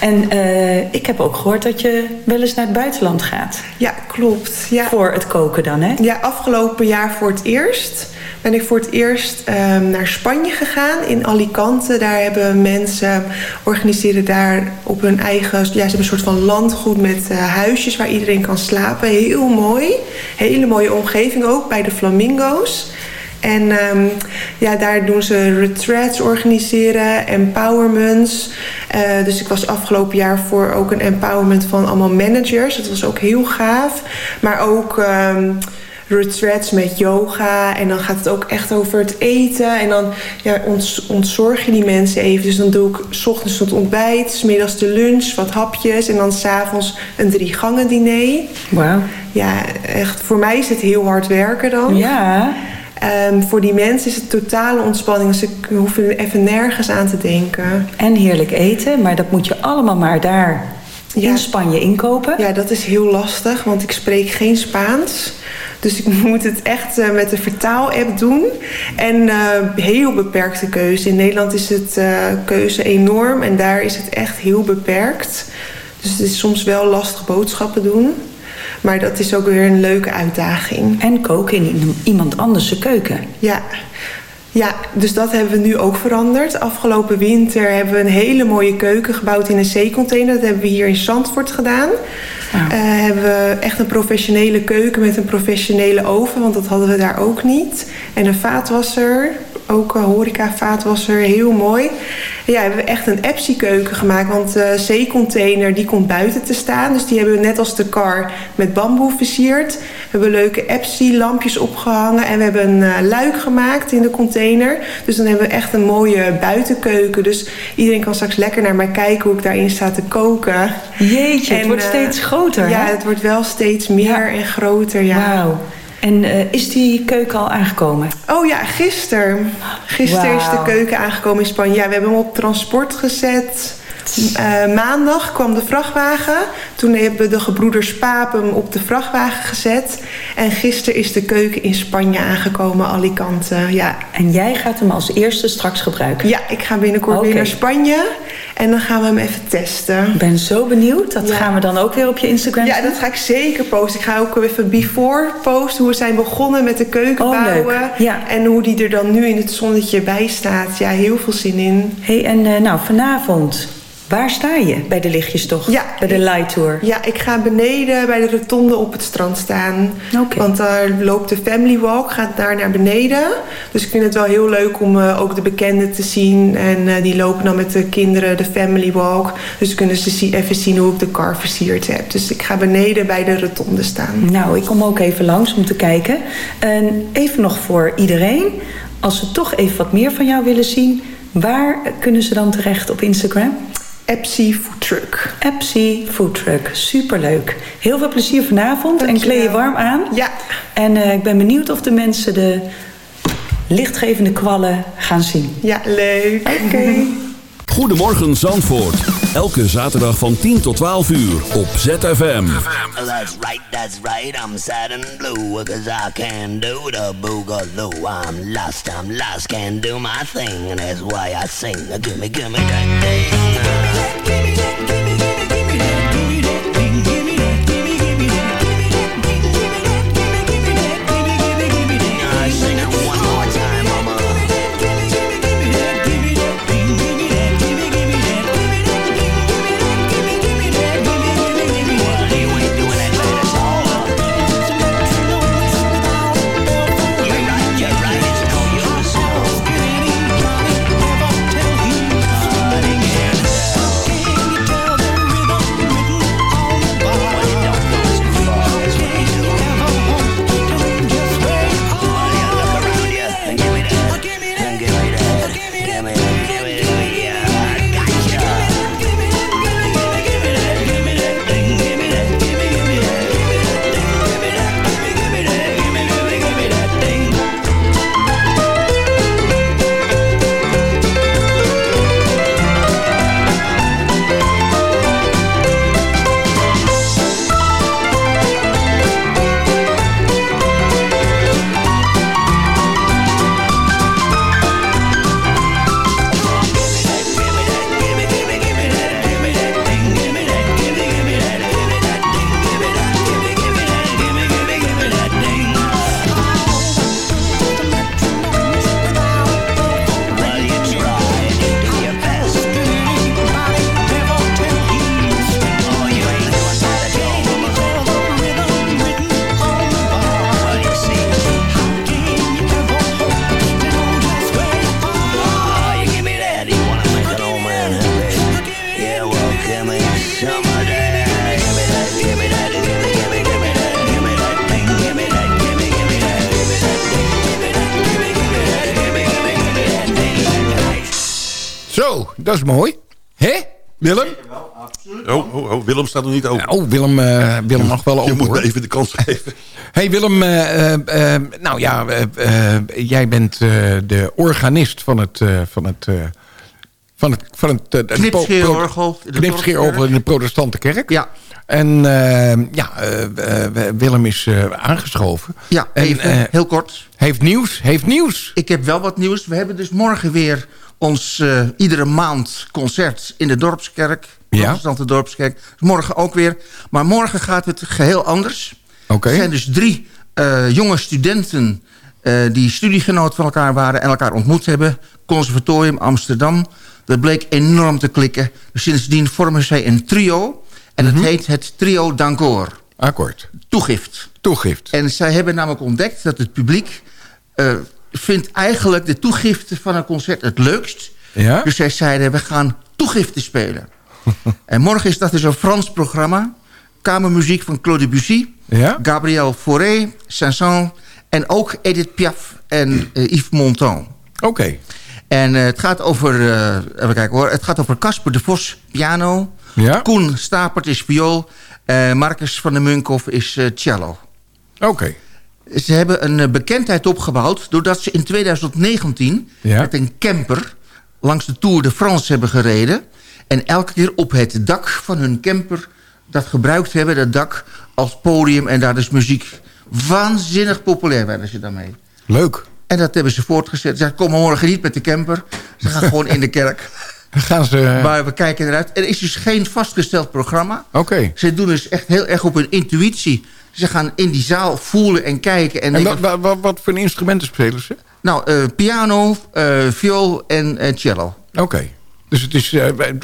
[SPEAKER 12] En eh, ik heb ook gehoord dat je wel eens naar het buitenland gaat.
[SPEAKER 13] Ja, klopt. Ja.
[SPEAKER 12] Voor het koken dan, hè?
[SPEAKER 13] Ja, afgelopen jaar voor het eerst ben ik voor het eerst ehm, naar Spanje gegaan. In Alicante. Daar hebben mensen, organiseren daar op hun eigen... Ja, ze hebben een soort van landgoed met eh, huisjes waar iedereen kan slapen. Heel mooi. Hele mooie omgeving ook bij de Flamingo's. En ehm, ja, daar doen ze retreats organiseren, empowerments. Eh, dus ik was afgelopen jaar voor ook een empowerment van allemaal managers. Dat was ook heel gaaf. Maar ook ehm, retreats met yoga. En dan gaat het ook echt over het eten. En dan ja, ont, ontzorg je die mensen even. Dus dan doe ik 's ochtends het ontbijt, 's middags de lunch, wat hapjes. En dan s'avonds een drie gangen diner.
[SPEAKER 12] Wauw.
[SPEAKER 13] Ja, echt. Voor mij is het heel hard werken dan.
[SPEAKER 12] Ja.
[SPEAKER 13] Ehm, voor die mensen is het totale ontspanning. Dus hoef er even nergens aan te denken.
[SPEAKER 12] En heerlijk eten, maar dat moet je allemaal maar daar in Spanje inkopen.
[SPEAKER 13] Ja, dat is heel lastig, want ik spreek geen Spaans. Dus ik moet het echt eh, met de vertaal-app doen. En eh, heel beperkte keuze. In Nederland is het eh, keuze enorm en daar is het echt heel beperkt. Dus het is soms wel lastig boodschappen doen. Maar dat is ook weer een leuke uitdaging.
[SPEAKER 12] En koken in iemand anders keuken.
[SPEAKER 13] Ja. Ja, dus dat hebben we nu ook veranderd. Afgelopen winter hebben we een hele mooie keuken gebouwd in een zeecontainer. Dat hebben we hier in Zandvoort gedaan. Eh, hebben we echt een professionele keuken met een professionele oven, want dat hadden we daar ook niet. En een vaatwasser, ook uh, horecavaatwasser, heel mooi. En ja, we hebben echt een Epsi-keuken gemaakt. Want de zeecontainer die komt buiten te staan. Dus die hebben we net als de kar met bamboe versierd. We hebben leuke Epsi-lampjes opgehangen. En we hebben een uh, luik gemaakt in de container. Dus dan hebben we echt een mooie buitenkeuken. Dus iedereen kan straks lekker naar mij kijken hoe ik daarin sta te koken.
[SPEAKER 12] Jeetje, en, het wordt steeds groter,
[SPEAKER 13] Ja,
[SPEAKER 12] hè?
[SPEAKER 13] het wordt wel steeds meer ja. en groter, ja.
[SPEAKER 12] Wauw. En uh, is die keuken al aangekomen?
[SPEAKER 13] Oh ja, gisteren. Gisteren wow. is de keuken aangekomen in Spanje. Ja, we hebben hem op transport gezet. Uh, maandag kwam de vrachtwagen. Toen hebben de gebroeders Paap hem op de vrachtwagen gezet. En gisteren is de keuken in Spanje aangekomen, Alicante. Ja.
[SPEAKER 12] En jij gaat hem als eerste straks gebruiken?
[SPEAKER 13] Ja, ik ga binnenkort okay. weer naar Spanje. En dan gaan we hem even testen.
[SPEAKER 12] Ik ben zo benieuwd. Dat ja. gaan we dan ook weer op je Instagram
[SPEAKER 13] Ja, dat ga ik zeker posten. Ik ga ook even before posten. Hoe we zijn begonnen met de keuken
[SPEAKER 12] oh,
[SPEAKER 13] bouwen.
[SPEAKER 12] Leuk. Ja.
[SPEAKER 13] En hoe die er dan nu in het zonnetje bij staat. Ja, heel veel zin in.
[SPEAKER 12] hey, en uh, nou, vanavond... Waar sta je bij de lichtjes toch?
[SPEAKER 13] Ja,
[SPEAKER 12] bij de light tour.
[SPEAKER 13] Ja, ik ga beneden bij de rotonde op het strand staan.
[SPEAKER 12] Okay.
[SPEAKER 13] Want daar loopt de family walk, gaat daar naar beneden. Dus ik vind het wel heel leuk om uh, ook de bekenden te zien. En uh, die lopen dan met de kinderen de family walk. Dus kunnen ze even zien hoe ik de car versierd heb. Dus ik ga beneden bij de rotonde staan.
[SPEAKER 12] Nou, ik kom ook even langs om te kijken. En even nog voor iedereen. Als ze toch even wat meer van jou willen zien... waar kunnen ze dan terecht op Instagram?
[SPEAKER 13] Epsi Food Truck.
[SPEAKER 12] Epsi Food Truck, superleuk. Heel veel plezier vanavond en kleed je warm aan.
[SPEAKER 13] Ja.
[SPEAKER 12] En uh, ik ben benieuwd of de mensen de lichtgevende kwallen gaan zien.
[SPEAKER 13] Ja, leuk.
[SPEAKER 12] Oké. Okay.
[SPEAKER 5] Goedemorgen Zandvoort. Elke zaterdag van 10 tot 12 uur op ZFM.
[SPEAKER 14] That's right, that's right. I'm sad and blue
[SPEAKER 8] Mooi. Hè, Willem?
[SPEAKER 9] Oh, oh, oh, Willem staat nog niet open.
[SPEAKER 8] Oh, Willem, uh, Willem mag wel open,
[SPEAKER 9] Je moet me even de kans geven.
[SPEAKER 8] hey Willem, uh, uh, nou ja, jij bent de organist van het... van het van het, van het,
[SPEAKER 15] Knipscheerorgel.
[SPEAKER 8] Knipscheerorgel in de protestante kerk.
[SPEAKER 15] Ja.
[SPEAKER 8] En ja, Willem is aangeschoven.
[SPEAKER 15] Ja,
[SPEAKER 8] en,
[SPEAKER 15] even, heel kort.
[SPEAKER 8] Heeft nieuws, heeft nieuws.
[SPEAKER 15] Ik heb wel wat nieuws. We hebben dus morgen weer ons uh, iedere maand concert in de Dorpskerk. De
[SPEAKER 8] ja.
[SPEAKER 15] protestante Dorpskerk. Morgen ook weer. Maar morgen gaat het geheel anders.
[SPEAKER 8] Oké. Okay.
[SPEAKER 15] Er zijn dus drie uh, jonge studenten... Uh, die studiegenoot van elkaar waren en elkaar ontmoet hebben. Conservatorium Amsterdam. Dat bleek enorm te klikken. Dus sindsdien vormen zij een trio. En het mm -hmm. heet het Trio Dankor.
[SPEAKER 8] Akkoord.
[SPEAKER 15] Toegift.
[SPEAKER 8] Toegift.
[SPEAKER 15] En zij hebben namelijk ontdekt dat het publiek... Uh, vindt eigenlijk de toegifte van een concert het leukst.
[SPEAKER 8] Ja?
[SPEAKER 15] Dus zij zeiden, we gaan toegifte spelen. en morgen is dat dus een Frans programma. Kamermuziek van Claude Debussy.
[SPEAKER 8] Ja?
[SPEAKER 15] Gabriel Fauré, Saint-Saëns en ook Edith Piaf en eh, Yves Montand.
[SPEAKER 8] Oké.
[SPEAKER 15] En eh, het gaat over, eh, even kijken hoor, het gaat over Casper de Vos, piano.
[SPEAKER 8] Ja?
[SPEAKER 15] Koen Stapert is viool. Marcus van der Munkhoff is cello.
[SPEAKER 8] Oké.
[SPEAKER 15] Ze hebben een eh, bekendheid opgebouwd... doordat ze in 2019
[SPEAKER 8] Ja.
[SPEAKER 15] met een camper... langs de Tour de France hebben gereden... en elke keer op het dak van hun camper... dat gebruikt hebben, dat dak, als podium... en daar dus muziek waanzinnig populair werden ze daarmee.
[SPEAKER 8] Leuk.
[SPEAKER 15] En dat hebben ze voortgezet. Ze komen morgen niet met de camper. Ze gaan gewoon in de kerk.
[SPEAKER 8] Gaan ze...
[SPEAKER 15] Maar we kijken eruit. Er is dus geen vastgesteld programma.
[SPEAKER 8] Oké.
[SPEAKER 15] Ze doen dus echt heel erg op hun intuïtie. Ze gaan in die zaal voelen en kijken. En,
[SPEAKER 8] En wat, wat, wat voor instrumenten spelen ze?
[SPEAKER 15] nou, eh, piano, eh, viool en eh, cello.
[SPEAKER 8] Oké. Dus het is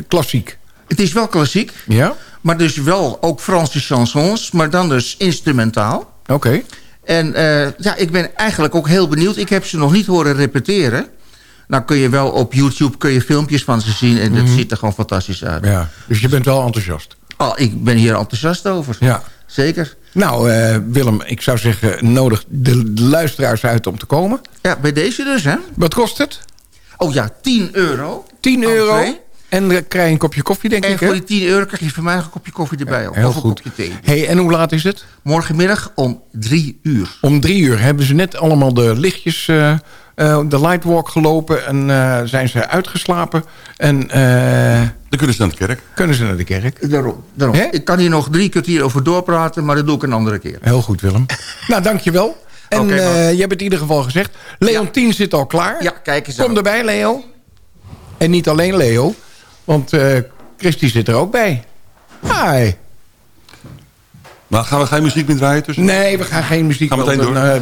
[SPEAKER 8] klassiek.
[SPEAKER 15] Het is wel klassiek.
[SPEAKER 8] Ja?
[SPEAKER 15] Maar dus wel ook Franse chansons. Maar dan dus instrumentaal.
[SPEAKER 8] Oké.
[SPEAKER 15] En ja, ik ben eigenlijk ook heel benieuwd. Ik heb ze nog niet horen repeteren. Nou kun je wel op YouTube kun je filmpjes van ze zien. En dat
[SPEAKER 8] Mhm.
[SPEAKER 15] ziet er gewoon fantastisch uit.
[SPEAKER 8] Ja. Dus je bent wel enthousiast.
[SPEAKER 15] Oh, ik ben hier enthousiast over.
[SPEAKER 8] Ja.
[SPEAKER 15] Zeker.
[SPEAKER 8] Nou, eh, Willem, ik zou zeggen, nodig de, luisteraars uit om te komen.
[SPEAKER 15] Ja, bij deze dus, hè?
[SPEAKER 8] Wat kost het?
[SPEAKER 15] Oh ja, 10 euro.
[SPEAKER 8] 10 euro. En dan krijg je een kopje koffie, denk
[SPEAKER 15] En
[SPEAKER 8] ik,
[SPEAKER 15] voor
[SPEAKER 8] hè?
[SPEAKER 15] die 10 euro krijg je van mij een kopje koffie erbij.
[SPEAKER 8] Heel
[SPEAKER 15] of een
[SPEAKER 8] goed.
[SPEAKER 15] kopje thee.
[SPEAKER 8] Hey, en hoe laat is het?
[SPEAKER 15] Morgenmiddag om 3 uur.
[SPEAKER 8] Om drie uur hebben ze net allemaal de lichtjes, eh, de lightwalk gelopen... en eh, zijn ze uitgeslapen. En eh,
[SPEAKER 9] Dan kunnen ze naar de kerk.
[SPEAKER 8] kunnen ze naar de kerk.
[SPEAKER 15] Daarom. Ik kan hier nog drie kwartier over doorpraten, maar dat doe ik een andere keer.
[SPEAKER 8] Heel goed, Willem. nou, dankjewel. En eh,
[SPEAKER 15] man.
[SPEAKER 8] je hebt het in ieder geval gezegd. Leontien zit al klaar.
[SPEAKER 15] Ja, kijk eens
[SPEAKER 8] Kom
[SPEAKER 15] aan.
[SPEAKER 8] erbij, Leo. En niet alleen Leo, want eh Christy zit er ook bij. Hi.
[SPEAKER 9] Maar gaan we geen muziek meer draaien tussen?
[SPEAKER 8] Nee, we gaan geen muziek
[SPEAKER 9] Gaan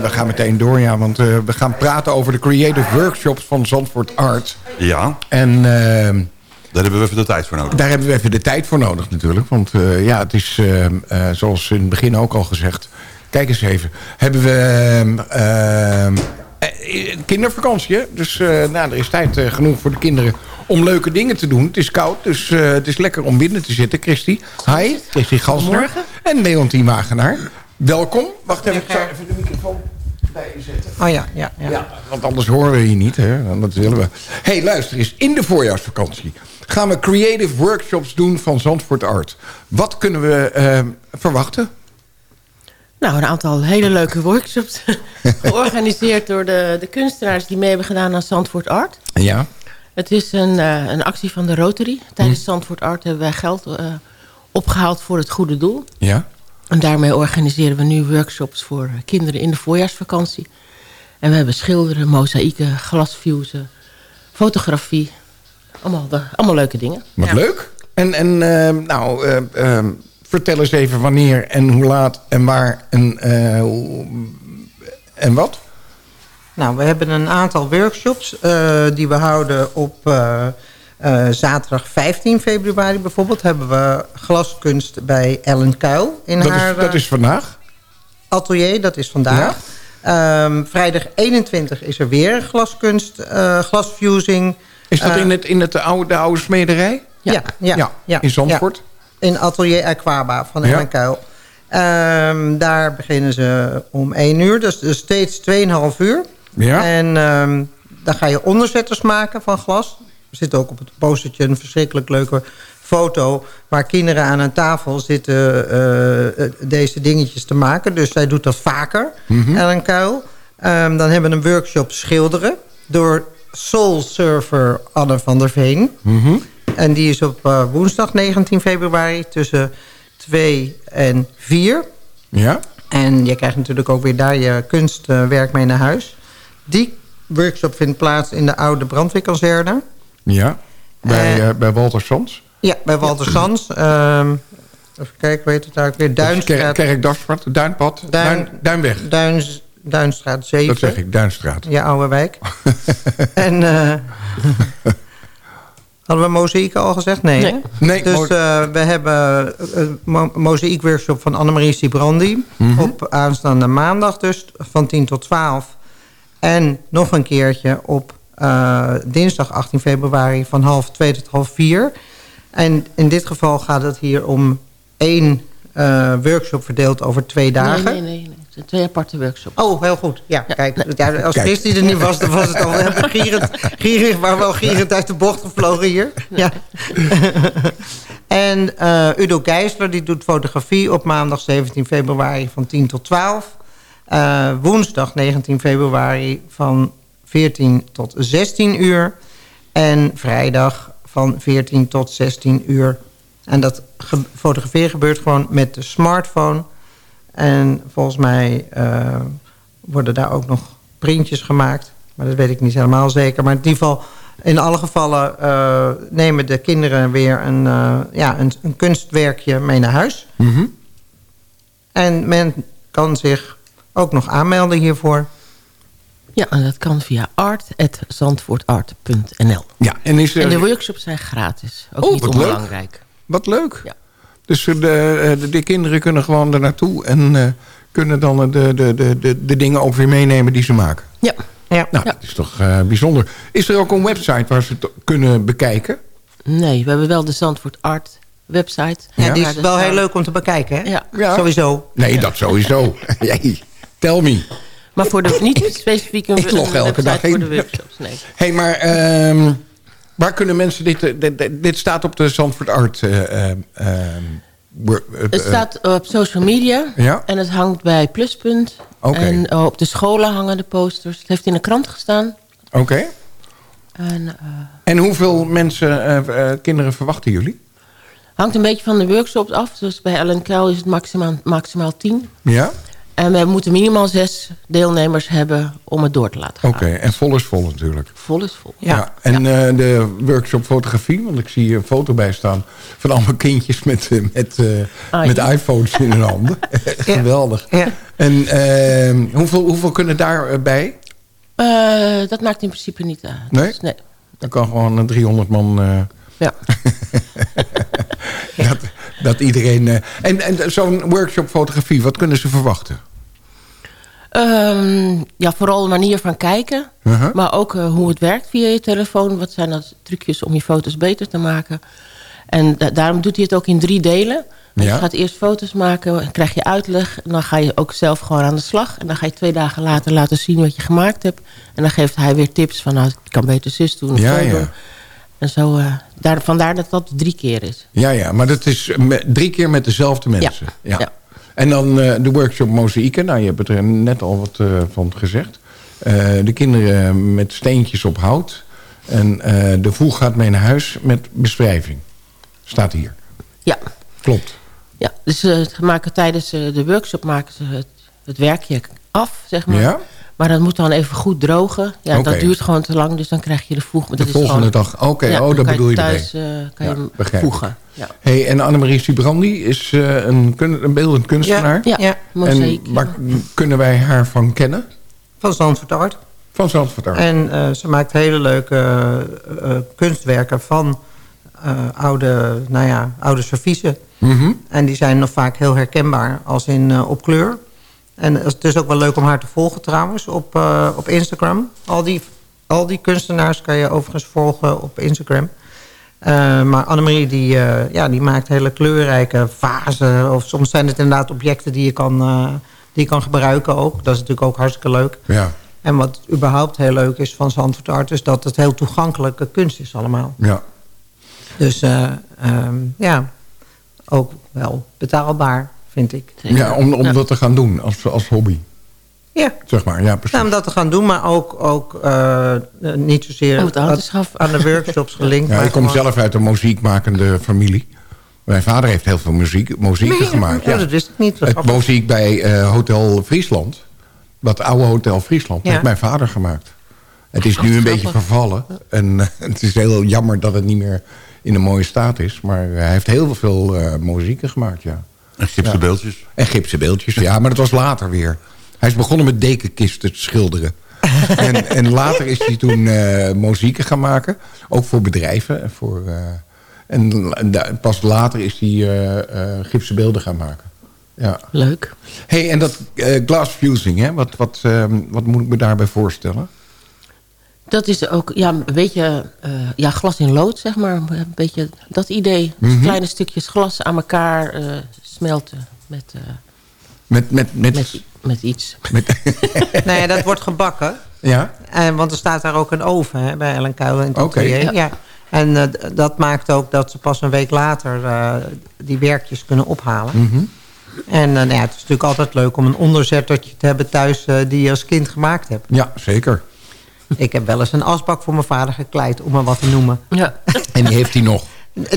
[SPEAKER 9] we
[SPEAKER 8] gaan meteen door, ja. Want eh, we gaan praten over de creative workshops van Zandvoort Art.
[SPEAKER 9] Ja,
[SPEAKER 8] En eh,
[SPEAKER 9] daar hebben we even de tijd voor nodig.
[SPEAKER 8] daar hebben we even de tijd voor nodig natuurlijk. Want eh, ja, het is eh, eh, zoals in het begin ook al gezegd. Kijk eens even. Hebben we eh, eh, kindervakantie, hè? Dus eh, nou, er is tijd eh, genoeg voor de kinderen om leuke dingen te doen. Het is koud, dus eh, het is lekker om binnen te zitten. Christy, hi. Christy Gansner.
[SPEAKER 16] Goedemorgen.
[SPEAKER 8] En Leontien Wagenaar. Welkom. Wacht even, ik zal even de microfoon bij je zetten.
[SPEAKER 16] Oh ja, ja, ja.
[SPEAKER 8] Ja, want anders horen we je niet. Hè? Dat willen we. hey, luister eens. In de voorjaarsvakantie gaan we creative workshops doen van Zandvoort Art. Wat kunnen we eh, verwachten?
[SPEAKER 16] Nou, een aantal hele leuke workshops. Georganiseerd door de, de kunstenaars die mee hebben gedaan aan Zandvoort Art.
[SPEAKER 8] Ja.
[SPEAKER 16] Het is een, eh, een actie van de Rotary. Tijdens Zandvoort Art hebben wij geld eh, opgehaald voor het goede doel.
[SPEAKER 8] Ja.
[SPEAKER 16] En daarmee organiseren we nu workshops voor eh, kinderen in de voorjaarsvakantie. En we hebben schilderen, mozaïeken, glasfusen, fotografie. Allemaal, allemaal leuke dingen.
[SPEAKER 8] Wat
[SPEAKER 16] Ja.
[SPEAKER 8] leuk. En, en nou, vertel eens even wanneer en hoe laat en waar en, eh, en wat?
[SPEAKER 17] Nou, we hebben een aantal workshops eh, die we houden op eh, zaterdag 15 februari bijvoorbeeld. Hebben we glaskunst bij Ellen Kuil in
[SPEAKER 8] Dat
[SPEAKER 17] haar
[SPEAKER 8] is, dat is vandaag.
[SPEAKER 17] atelier. Dat is vandaag. Ehm, vrijdag 21 is er weer glaskunst, glasfusing.
[SPEAKER 8] Is dat in, het, in het oude, de oude smederij?
[SPEAKER 17] Ja, ja,
[SPEAKER 8] Ja,
[SPEAKER 17] ja,
[SPEAKER 8] in Zandvoort?
[SPEAKER 17] In atelier Aquaba van
[SPEAKER 8] Ja.
[SPEAKER 17] Kuil. Ehm, daar beginnen ze om 1 uur. Dus, dus steeds 2,5 uur.
[SPEAKER 8] Ja.
[SPEAKER 17] En ehm dan ga je onderzetters maken van glas. Er zit ook op het postertje een verschrikkelijk leuke foto... waar kinderen aan een tafel zitten eh, eh, deze dingetjes te maken. Dus zij doet dat vaker. Ellen Kuil. Ehm, dan hebben we een workshop schilderen... door Soul Surfer Anne van der Veen.
[SPEAKER 8] Mhm.
[SPEAKER 17] En die is op eh, woensdag 19 februari tussen 2 en 4.
[SPEAKER 8] Ja.
[SPEAKER 17] En je krijgt natuurlijk ook weer daar je kunstwerk mee naar huis. Die workshop vindt plaats in de oude brandweerkazerne.
[SPEAKER 8] Ja. Bij, eh, bij Walter Sans.
[SPEAKER 17] Ja, bij Walter Sans. Ehm, even kijken, weet het daar ook weer? Duinstraat.
[SPEAKER 8] Kerk, Kerkdagstraat, Duinpad,
[SPEAKER 17] Duin-
[SPEAKER 8] Duin, Duinweg.
[SPEAKER 17] Duins, Duinstraat 7.
[SPEAKER 8] Dat zeg ik, Duinstraat.
[SPEAKER 17] Ja, oude wijk. en... eh, Hadden we mozaïeken al gezegd? Nee.
[SPEAKER 16] Nee.
[SPEAKER 17] hè?
[SPEAKER 8] Nee,
[SPEAKER 17] dus eh, we hebben een mo mozaïekworkshop van Annemarie Sibrandi.
[SPEAKER 8] Mhm.
[SPEAKER 17] Op aanstaande maandag dus, van 10 tot 12. En nog een keertje op eh, dinsdag 18 februari van half twee tot half vier. En in dit geval gaat het hier om één eh, workshop verdeeld over twee dagen.
[SPEAKER 16] Nee, nee, twee aparte workshops.
[SPEAKER 17] Oh, heel goed. Ja, kijk. Ja, als
[SPEAKER 16] Kijk.
[SPEAKER 17] Christy er niet was, dan was het al gierend, gierig, maar wel gierend uit de bocht gevlogen hier. Ja. en eh, Udo Geisler, die doet fotografie op maandag 17 februari van 10 tot 12. Eh, woensdag 19 februari van 14 tot 16 uur. En vrijdag van 14 tot 16 uur. En dat ge fotograferen gebeurt gewoon met de smartphone. En volgens mij eh, worden daar ook nog printjes gemaakt. Maar dat weet ik niet helemaal zeker. Maar in ieder geval, in alle gevallen eh, nemen de kinderen weer een, eh, ja, een, een kunstwerkje mee naar huis.
[SPEAKER 8] Mhm.
[SPEAKER 17] En men kan zich ook nog aanmelden hiervoor.
[SPEAKER 16] Ja, en dat kan via art.zandvoortart.nl.
[SPEAKER 8] Ja, en, is er...
[SPEAKER 16] En de workshops zijn gratis. Ook
[SPEAKER 8] Oh,
[SPEAKER 16] niet
[SPEAKER 8] wat leuk.
[SPEAKER 16] onbelangrijk.
[SPEAKER 8] Wat leuk. Dus de, de, de kinderen kunnen gewoon er naartoe... en eh, kunnen dan de, de, de, de, de dingen ook weer meenemen die ze maken.
[SPEAKER 16] Ja.
[SPEAKER 17] ja.
[SPEAKER 8] Nou, dat is toch eh, bijzonder. Is er ook een website waar ze het kunnen bekijken?
[SPEAKER 16] Nee, we hebben wel de Zandvoort Art website.
[SPEAKER 17] Ja, die is wel heel leuk om te bekijken, hè?
[SPEAKER 16] Ja.
[SPEAKER 17] Sowieso.
[SPEAKER 8] Nee, dat sowieso. Hey, tell me.
[SPEAKER 16] Maar voor de, niet specifiek een,
[SPEAKER 8] Ik log
[SPEAKER 16] een
[SPEAKER 8] elke dag
[SPEAKER 16] voor de workshops. Nee.
[SPEAKER 8] hey, maar ehm, waar kunnen mensen dit, eh, dit... dit- Dit staat op de Zandvoort Art... eh, eh,
[SPEAKER 16] Het staat op social media
[SPEAKER 8] Ja?
[SPEAKER 16] en het hangt bij Pluspunt. En op de scholen hangen de posters. Het heeft in de krant gestaan.
[SPEAKER 8] Oké.
[SPEAKER 16] En,
[SPEAKER 8] En hoeveel mensen, kinderen verwachten jullie?
[SPEAKER 16] hangt een beetje van de workshops af. Dus bij Ellen Kuil is het maximaal, maximaal tien.
[SPEAKER 8] Ja?
[SPEAKER 16] En we moeten minimaal zes deelnemers hebben om het door te laten gaan.
[SPEAKER 8] Oké, en vol is vol natuurlijk.
[SPEAKER 16] Vol is vol.
[SPEAKER 8] Ja. En eh, de workshop fotografie, want ik zie hier een foto bij staan... van allemaal kindjes met, eh, met, eh,
[SPEAKER 16] Ah,
[SPEAKER 8] met
[SPEAKER 16] ja.
[SPEAKER 8] iPhones in hun handen. Geweldig. En eh, hoeveel, hoeveel kunnen daarbij?
[SPEAKER 16] Eh, dat maakt in principe niet uit.
[SPEAKER 8] Nee?
[SPEAKER 16] Dus nee.
[SPEAKER 8] Dan kan gewoon eh, 300 man... eh,
[SPEAKER 16] Ja.
[SPEAKER 8] dat, dat iedereen... eh, en en zo'n workshop fotografie, wat kunnen ze verwachten?
[SPEAKER 16] Ehm, ja, vooral de manier van kijken.
[SPEAKER 8] Uh-huh.
[SPEAKER 16] Maar ook eh, hoe het werkt via je telefoon. Wat zijn dat trucjes om je foto's beter te maken. En da- daarom doet hij het ook in drie delen. Dus
[SPEAKER 8] Ja.
[SPEAKER 16] Je gaat eerst foto's maken, dan krijg je uitleg. En dan ga je ook zelf gewoon aan de slag. En dan ga je twee dagen later laten zien wat je gemaakt hebt. En dan geeft hij weer tips van... nou, ik kan beter zus doen of
[SPEAKER 8] Ja,
[SPEAKER 16] zo
[SPEAKER 8] ja.
[SPEAKER 16] doen. En zo, eh, daar, vandaar dat dat drie keer is.
[SPEAKER 8] Ja, ja, maar dat is drie keer met dezelfde mensen. Ja.
[SPEAKER 16] ja.
[SPEAKER 8] En dan eh, de workshop mozaïeken. Nou, je hebt er net al wat eh, van gezegd. Eh, de kinderen met steentjes op hout. En de voeg gaat mee naar huis met beschrijving. Staat hier.
[SPEAKER 16] Ja.
[SPEAKER 8] Klopt.
[SPEAKER 16] Ja, dus ze maken tijdens de workshop maken ze het, het werkje af, zeg maar.
[SPEAKER 8] Ja?
[SPEAKER 16] Maar dat moet dan even goed drogen. Ja, dat duurt gewoon te lang, dus dan krijg je de voeg. Maar
[SPEAKER 8] De
[SPEAKER 16] dat is
[SPEAKER 8] volgende
[SPEAKER 16] gewoon-
[SPEAKER 8] dag. Oké,
[SPEAKER 16] Ja,
[SPEAKER 8] oh,
[SPEAKER 16] dan
[SPEAKER 8] dat bedoel je
[SPEAKER 16] thuis, eh, kan je hem voegen. Ja.
[SPEAKER 8] Hey, en Annemarie Sibrandi is eh, een, kun- een beeldend kunstenaar.
[SPEAKER 16] Ja, ja, mozaïek,
[SPEAKER 8] En waar kunnen wij haar van kennen?
[SPEAKER 17] Van Zandvoort Art.
[SPEAKER 8] Van Zandvoort Art.
[SPEAKER 17] En eh, ze maakt hele leuke kunstwerken van eh, oude, nou ja, oude serviezen.
[SPEAKER 8] Mhm.
[SPEAKER 17] En die zijn nog vaak heel herkenbaar als in eh, op kleur. En het is ook wel leuk om haar te volgen trouwens op, eh, op Instagram. Al die, al die kunstenaars kan je overigens volgen op Instagram. Eh, maar Annemarie die, eh, ja, die maakt hele kleurrijke vazen. Of soms zijn het inderdaad objecten die je kan, die je kan gebruiken ook. Dat is natuurlijk ook hartstikke leuk.
[SPEAKER 8] Ja.
[SPEAKER 17] En wat überhaupt heel leuk is van Zandvoort Art... is dat het heel toegankelijke kunst is allemaal.
[SPEAKER 8] Ja.
[SPEAKER 17] Dus eh, ehm, ja, ook wel betaalbaar, vind ik.
[SPEAKER 8] Ja, om, om dat te gaan doen als, als hobby.
[SPEAKER 17] Ja.
[SPEAKER 8] Zeg maar, ja, precies.
[SPEAKER 17] Nou, om dat te gaan doen, maar ook, ook eh, niet zozeer
[SPEAKER 16] Om het aan te
[SPEAKER 17] aan-
[SPEAKER 16] schaffen.
[SPEAKER 17] aan de workshops gelinkt.
[SPEAKER 8] Ja, ik kom zelf uit een muziekmakende familie. Mijn vader heeft heel veel muziek, muzieken
[SPEAKER 17] Nee,
[SPEAKER 8] gemaakt.
[SPEAKER 17] ja, dat wist ik niet.
[SPEAKER 8] Het
[SPEAKER 17] grappig.
[SPEAKER 8] muziek bij eh, Hotel Friesland. Dat oude Hotel Friesland.
[SPEAKER 17] Ja.
[SPEAKER 8] heeft mijn vader gemaakt. Het is nu een beetje vervallen. En eh, het is heel jammer dat het niet meer in een mooie staat is. Maar hij heeft heel veel eh muzieken gemaakt, ja.
[SPEAKER 9] En gipsen
[SPEAKER 8] Ja.
[SPEAKER 9] beeldjes.
[SPEAKER 8] En gipsen beeldjes, ja. Maar dat was later weer. Hij is begonnen met dekenkisten te schilderen. en, en later is hij toen eh muzieken gaan maken. Ook voor bedrijven. En, voor, eh, en pas later is hij eh, eh, gipsen beelden gaan maken. Ja.
[SPEAKER 16] Leuk.
[SPEAKER 8] hey, en dat eh, glass fusing, hè? Wat, wat, ehm, wat moet ik me daarbij voorstellen?
[SPEAKER 16] Dat is ook ja, een beetje eh, ja, glas in lood, zeg maar. Een beetje dat idee.
[SPEAKER 8] Mhm.
[SPEAKER 16] Kleine stukjes glas aan elkaar eh, smelten met, eh,
[SPEAKER 8] Met, met, met,
[SPEAKER 16] met, met iets.
[SPEAKER 17] nou ja, dat wordt gebakken.
[SPEAKER 8] Ja?
[SPEAKER 17] En, want er staat daar ook een oven hè, bij Ellen Kuil in het atelier.
[SPEAKER 8] Ja.
[SPEAKER 17] Ja. En eh, dat maakt ook dat ze pas een week later eh, die werkjes kunnen ophalen.
[SPEAKER 8] Mhm.
[SPEAKER 17] En eh, nou ja, het is natuurlijk altijd leuk om een onderzettertje te hebben thuis... eh, die je als kind gemaakt hebt.
[SPEAKER 8] Ja, zeker.
[SPEAKER 17] Ik heb wel eens een asbak voor mijn vader gekleid, om maar wat te noemen.
[SPEAKER 16] Ja.
[SPEAKER 8] En die heeft hij nog.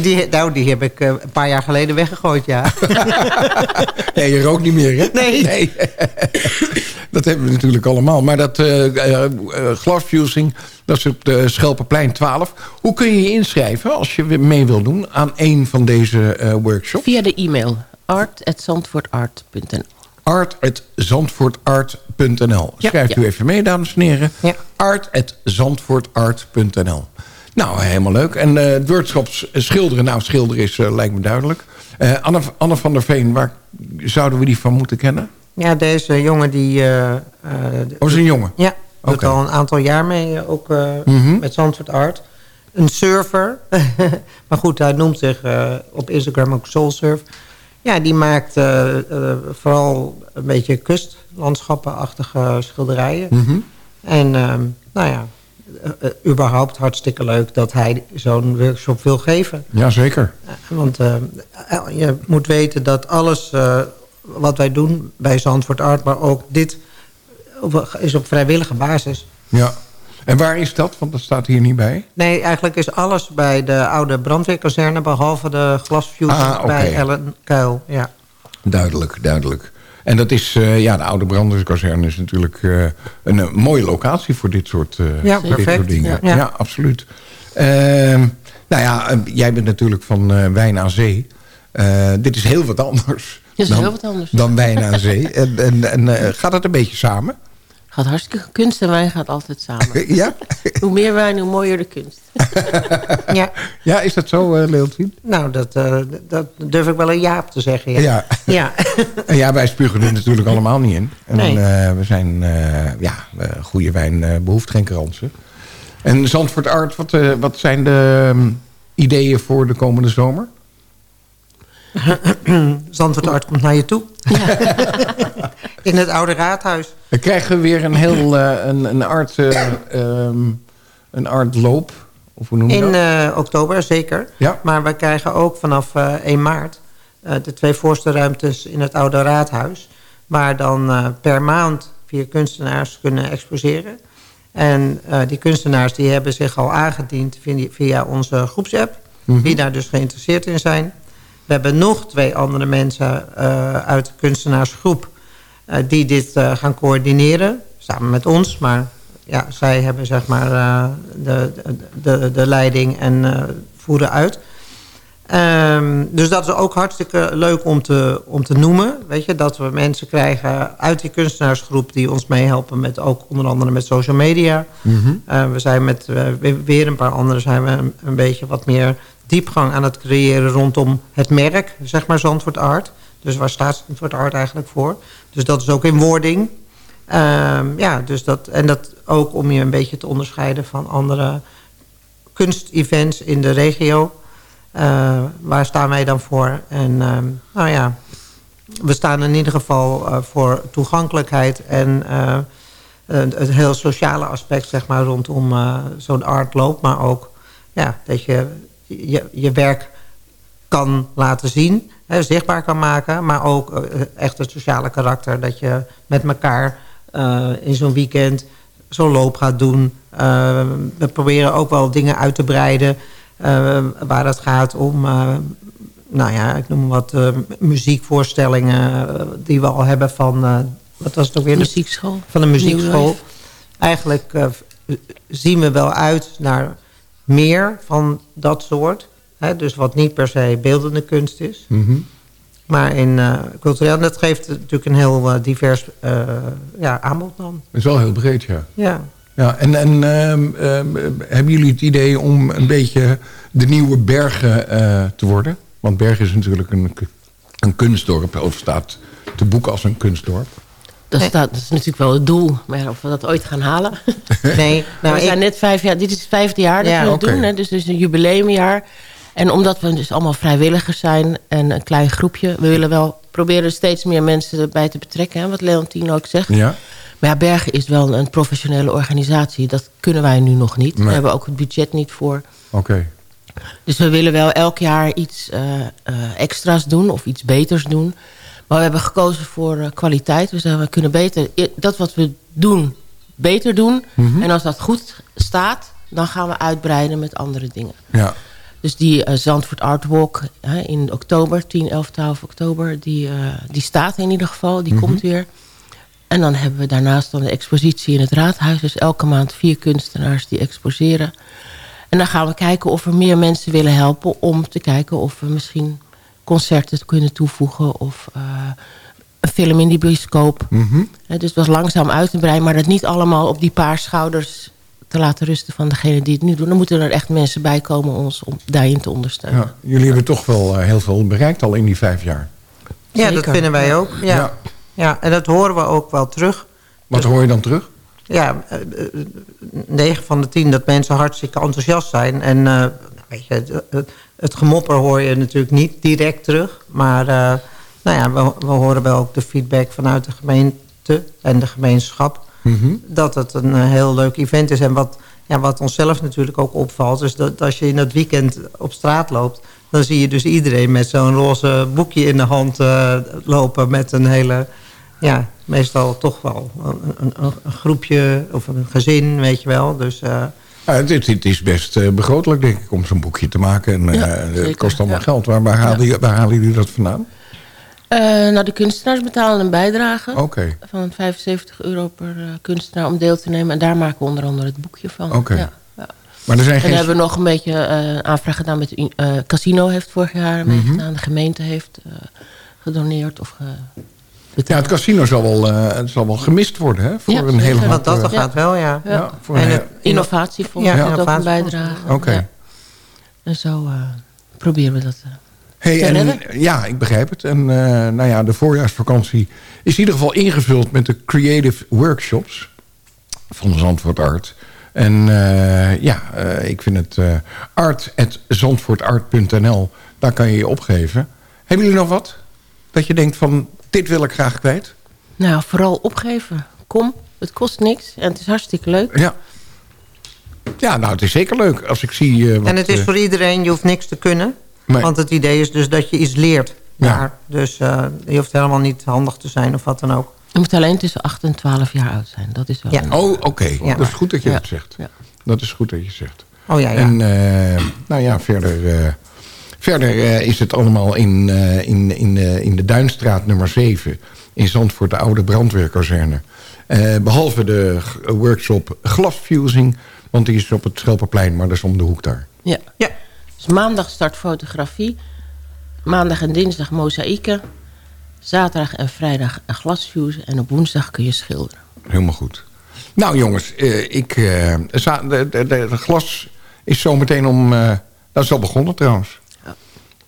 [SPEAKER 17] Die, nou, die heb ik eh, een paar jaar geleden weggegooid, ja.
[SPEAKER 8] Ja, je rookt niet meer, hè?
[SPEAKER 17] Nee.
[SPEAKER 8] dat hebben we natuurlijk allemaal. Maar dat eh, glasfusing, dat is op de Schelpenplein 12. Hoe kun je je inschrijven als je mee wil doen aan een van deze eh, workshops?
[SPEAKER 16] Via de e-mail art.zandvoortart.nl
[SPEAKER 8] art.zandvoortart.nl Schrijft u
[SPEAKER 16] ja.
[SPEAKER 8] even mee, dames en heren. art.zandvoortart.nl Nou, helemaal leuk. En eh workshops schilderen, nou, schilderen is, eh, lijkt me duidelijk. Eh, Anne, Anne van der Veen, waar zouden we die van moeten kennen?
[SPEAKER 17] Ja, deze jongen die... eh,
[SPEAKER 8] Oh, is een jongen?
[SPEAKER 17] Ja, doet al een aantal jaar mee, ook
[SPEAKER 8] Mhm.
[SPEAKER 17] met Zandvoort Art. Een surfer. maar goed, hij noemt zich op Instagram ook Soulsurf. Ja, die maakt vooral een beetje kustlandschappenachtige schilderijen.
[SPEAKER 8] Mhm.
[SPEAKER 17] En ehm, nou ja, überhaupt hartstikke leuk dat hij zo'n workshop wil geven.
[SPEAKER 8] Jazeker.
[SPEAKER 17] Want eh, je moet weten dat alles eh, wat wij doen bij Zandvoort Art... maar ook dit is op vrijwillige basis.
[SPEAKER 8] Ja. En waar is dat? Want dat staat hier niet bij.
[SPEAKER 17] Nee, eigenlijk is alles bij de oude brandweerkazerne... behalve de glasfuse
[SPEAKER 8] Ah,
[SPEAKER 17] bij Ellen Kuil. Ja.
[SPEAKER 8] Duidelijk, duidelijk. En dat is, eh, ja, de oude branderskazerne is natuurlijk eh, een, eh, mooie locatie voor dit soort,
[SPEAKER 17] Ja,
[SPEAKER 8] dit soort dingen.
[SPEAKER 17] Ja.
[SPEAKER 8] Ja, absoluut. Ehm, nou ja, jij bent natuurlijk van wijn aan zee. Dit is heel wat anders.
[SPEAKER 16] Dit is
[SPEAKER 8] dan,
[SPEAKER 16] heel wat anders.
[SPEAKER 8] Dan wijn aan zee. En, en, en gaat dat een beetje samen?
[SPEAKER 16] Gaat hartstikke kunst en wijn gaat altijd samen.
[SPEAKER 8] ja?
[SPEAKER 16] hoe meer wijn, hoe mooier de kunst.
[SPEAKER 17] Ja.
[SPEAKER 8] Ja, is dat zo, eh Leontien?
[SPEAKER 17] Nou, dat, eh, dat durf ik wel een ja op te zeggen. Ja.
[SPEAKER 8] Ja.
[SPEAKER 17] ja.
[SPEAKER 8] Wij spugen er natuurlijk allemaal niet in. En
[SPEAKER 17] Nee.
[SPEAKER 8] eh, we zijn, ja, goede wijn eh, behoeft geen kransen. En Zandvoort Art, wat, wat zijn de ehm, ideeën voor de komende zomer?
[SPEAKER 17] Zandvoort Art komt naar je toe. In het oude raadhuis.
[SPEAKER 8] Dan krijgen we weer een heel een, een art, eh, ehm, een artloop. Of hoe noem je
[SPEAKER 17] In
[SPEAKER 8] dat?
[SPEAKER 17] eh, oktober, zeker.
[SPEAKER 8] Ja.
[SPEAKER 17] Maar we krijgen ook vanaf eh 1 maart... eh, de twee voorste ruimtes in het oude raadhuis... waar dan eh, per maand vier kunstenaars kunnen exposeren. En eh, die kunstenaars die hebben zich al aangediend via, onze groepsapp...
[SPEAKER 8] Mhm.
[SPEAKER 17] die daar dus geïnteresseerd in zijn. We hebben nog twee andere mensen eh, uit de kunstenaarsgroep... eh, die dit eh, gaan coördineren, samen met ons. Maar ja, zij hebben zeg maar eh, de, de, de, leiding en eh, voeren uit. Ehm, dus dat is ook hartstikke leuk om te, om te noemen. Weet je, dat we mensen krijgen uit die kunstenaarsgroep... die ons meehelpen met ook onder andere met social media.
[SPEAKER 8] Mhm.
[SPEAKER 17] Eh, we zijn met weer- weer een paar anderen zijn we een, een beetje wat meer diepgang aan het creëren rondom het merk, zeg maar Zandvoort Art. Dus waar staat Zandvoort Art eigenlijk voor? Dus dat is ook in wording. Ehm, ja, dus dat, en dat ook om je een beetje te onderscheiden van andere kunstevents in de regio. Eh, waar staan wij dan voor? En ehm, nou ja, we staan in ieder geval eh, voor toegankelijkheid en eh, het het heel sociale aspect zeg maar, rondom eh, zo'n artloop. Maar ook ja, dat je, je je werk kan laten zien, hè, zichtbaar kan maken. Maar ook eh, echt het sociale karakter. Dat je met elkaar eh, in zo'n weekend zo'n loop gaat doen. Eh, we proberen ook wel dingen uit te breiden. eh, waar het gaat om, eh, nou ja, ik noem wat eh, muziekvoorstellingen eh, die we al hebben van, eh, wat was het ook weer?
[SPEAKER 16] Muziekschool.
[SPEAKER 17] Van de muziekschool. Eigenlijk eh, zien we wel uit naar meer van dat soort. Hè, dus wat niet per se beeldende kunst is.
[SPEAKER 8] Mhm.
[SPEAKER 17] Maar in eh cultureel, dat geeft natuurlijk een heel eh, divers eh, ja, aanbod dan.
[SPEAKER 8] Dat is wel heel breed, ja.
[SPEAKER 17] Ja.
[SPEAKER 8] Ja, en, en ehm, ehm, hebben jullie het idee om een beetje de nieuwe Bergen eh, te worden? Want Bergen is natuurlijk een, een kunstdorp, of staat te boeken als een kunstdorp.
[SPEAKER 16] Dat, staat, dat is natuurlijk wel het doel. Maar of we dat ooit gaan halen.
[SPEAKER 17] Nee, nou,
[SPEAKER 16] we
[SPEAKER 17] ik-
[SPEAKER 16] zijn net vijf jaar. Dit is het vijfde jaar dat
[SPEAKER 17] Ja.
[SPEAKER 16] we het doen. Hè, dus het is een jubileumjaar. En omdat we dus allemaal vrijwilligers zijn en een klein groepje... we willen wel proberen steeds meer mensen erbij te betrekken. Hè, wat Leontien ook zegt.
[SPEAKER 8] Ja.
[SPEAKER 16] Maar ja, Bergen is wel een professionele organisatie. Dat kunnen wij nu nog niet.
[SPEAKER 8] Nee.
[SPEAKER 16] Daar hebben we ook het budget niet voor.
[SPEAKER 8] Oké.
[SPEAKER 16] Dus we willen wel elk jaar iets eh, eh, extra's doen of iets beters doen. Maar we hebben gekozen voor eh, kwaliteit. We zeggen, we kunnen beter dat wat we doen, beter doen.
[SPEAKER 8] Mhm.
[SPEAKER 16] En als dat goed staat, dan gaan we uitbreiden met andere dingen.
[SPEAKER 8] Ja.
[SPEAKER 16] Dus die eh, Zandvoort Art Walk hè, in oktober, 10, 11, 12 oktober... die, eh, die staat in ieder geval, die
[SPEAKER 8] Mhm.
[SPEAKER 16] komt weer. En dan hebben we daarnaast dan de expositie in het raadhuis. Dus elke maand vier kunstenaars die exposeren. En dan gaan we kijken of we meer mensen willen helpen... om te kijken of we misschien concerten kunnen toevoegen... of eh, een film in die bioscoop.
[SPEAKER 8] Mhm.
[SPEAKER 16] Dus dat is langzaam uit te breiden... maar dat niet allemaal op die paar schouders te laten rusten... van degene die het nu doen. Dan moeten er echt mensen bij komen om ons om daarin te ondersteunen.
[SPEAKER 8] Ja, jullie hebben toch wel eh, heel veel bereikt al in die vijf jaar.
[SPEAKER 17] Ja, dat vinden wij ook. Ja.
[SPEAKER 8] Ja.
[SPEAKER 17] Ja. en dat horen we ook wel terug.
[SPEAKER 8] Wat hoor je dan terug?
[SPEAKER 17] Ja, eh, eh, negen van de tien dat mensen hartstikke enthousiast zijn. En eh, weet je, het, het, het gemopper hoor je natuurlijk niet direct terug. Maar eh, nou ja, we, we horen wel ook de feedback vanuit de gemeente en de gemeenschap...
[SPEAKER 8] Mhm.
[SPEAKER 17] dat het een eh, heel leuk event is. En wat, ja, wat onszelf natuurlijk ook opvalt... is dat als je in het weekend op straat loopt... dan zie je dus iedereen met zo'n roze boekje in de hand eh, lopen... met een hele, ja, meestal toch wel een, een, een groepje of een gezin, weet je wel. Dus... eh,
[SPEAKER 8] Ja, het, het- is best begrotelijk, denk ik, om zo'n boekje te maken. En,
[SPEAKER 16] Ja,
[SPEAKER 8] het kost allemaal
[SPEAKER 16] ja.
[SPEAKER 8] geld. Waar, waar, halen waar halen jullie dat vandaan?
[SPEAKER 16] Eh, nou, de kunstenaars betalen een bijdrage van 75 euro per eh, kunstenaar om deel te nemen. En daar maken we onder andere het boekje van.
[SPEAKER 8] Oké.
[SPEAKER 16] Ja, ja.
[SPEAKER 8] Maar er zijn
[SPEAKER 16] En
[SPEAKER 8] geen...
[SPEAKER 16] hebben we nog een beetje eh, aanvraag gedaan met de eh, Casino heeft vorig jaar meegedaan. De gemeente heeft eh, gedoneerd of ge,
[SPEAKER 8] Ja, het casino zal wel, eh, zal wel gemist worden, hè? Voor
[SPEAKER 16] Ja,
[SPEAKER 8] een hele hoop...
[SPEAKER 17] want dat
[SPEAKER 8] eh,
[SPEAKER 17] gaat wel, ja.
[SPEAKER 16] Ja.
[SPEAKER 8] ja, voor
[SPEAKER 17] En
[SPEAKER 8] een
[SPEAKER 17] het-
[SPEAKER 8] heel-
[SPEAKER 16] innovatiefonds
[SPEAKER 17] Ja,
[SPEAKER 16] ook een bijdrage.
[SPEAKER 8] Oké.
[SPEAKER 16] Ja. En zo eh, proberen we dat eh,
[SPEAKER 8] Hey, en, ja, ik begrijp het. En eh, nou ja, de voorjaarsvakantie is in ieder geval ingevuld met de creative workshops van Zandvoort Art. En eh, ja, eh, ik vind het eh art.zandvoortart.nl, daar kan je je opgeven. Hebben jullie nog wat? Dat je denkt van, dit wil ik graag kwijt?
[SPEAKER 16] Nou, vooral opgeven. Kom, het kost niks en het is hartstikke leuk.
[SPEAKER 8] Ja. Ja, nou, het is zeker leuk als ik zie... eh, wat,
[SPEAKER 17] En het is voor iedereen, je hoeft niks te kunnen.
[SPEAKER 8] Nee.
[SPEAKER 17] Want het idee is dus dat je iets leert.
[SPEAKER 8] Ja.
[SPEAKER 17] daar. Dus eh, je hoeft helemaal niet handig te zijn of wat dan ook.
[SPEAKER 16] Je moet alleen tussen 8 en 12 jaar oud zijn. Dat is wel
[SPEAKER 17] Ja.
[SPEAKER 16] een-
[SPEAKER 8] Oh, oké.
[SPEAKER 17] Ja.
[SPEAKER 8] Dat is goed dat je
[SPEAKER 16] Ja.
[SPEAKER 8] dat zegt.
[SPEAKER 16] Ja.
[SPEAKER 8] Dat is goed dat je zegt.
[SPEAKER 17] Oh ja, ja.
[SPEAKER 8] En eh, nou ja, verder, eh, verder is het allemaal in, eh, in, in, eh, in de Duinstraat nummer 7... in Zandvoort, de oude brandweerkazerne. Eh, behalve de workshop glasfusing... want die is op het Schelperplein, maar dat is om de hoek daar.
[SPEAKER 16] Ja.
[SPEAKER 17] Ja.
[SPEAKER 16] Dus maandag start fotografie. Maandag en dinsdag mozaïeken. Zaterdag en vrijdag een glasfuse. En op woensdag kun je schilderen.
[SPEAKER 8] Helemaal goed. Nou jongens, eh, ik, eh, de, de, de, de glas is zo meteen om... eh dat is al begonnen trouwens.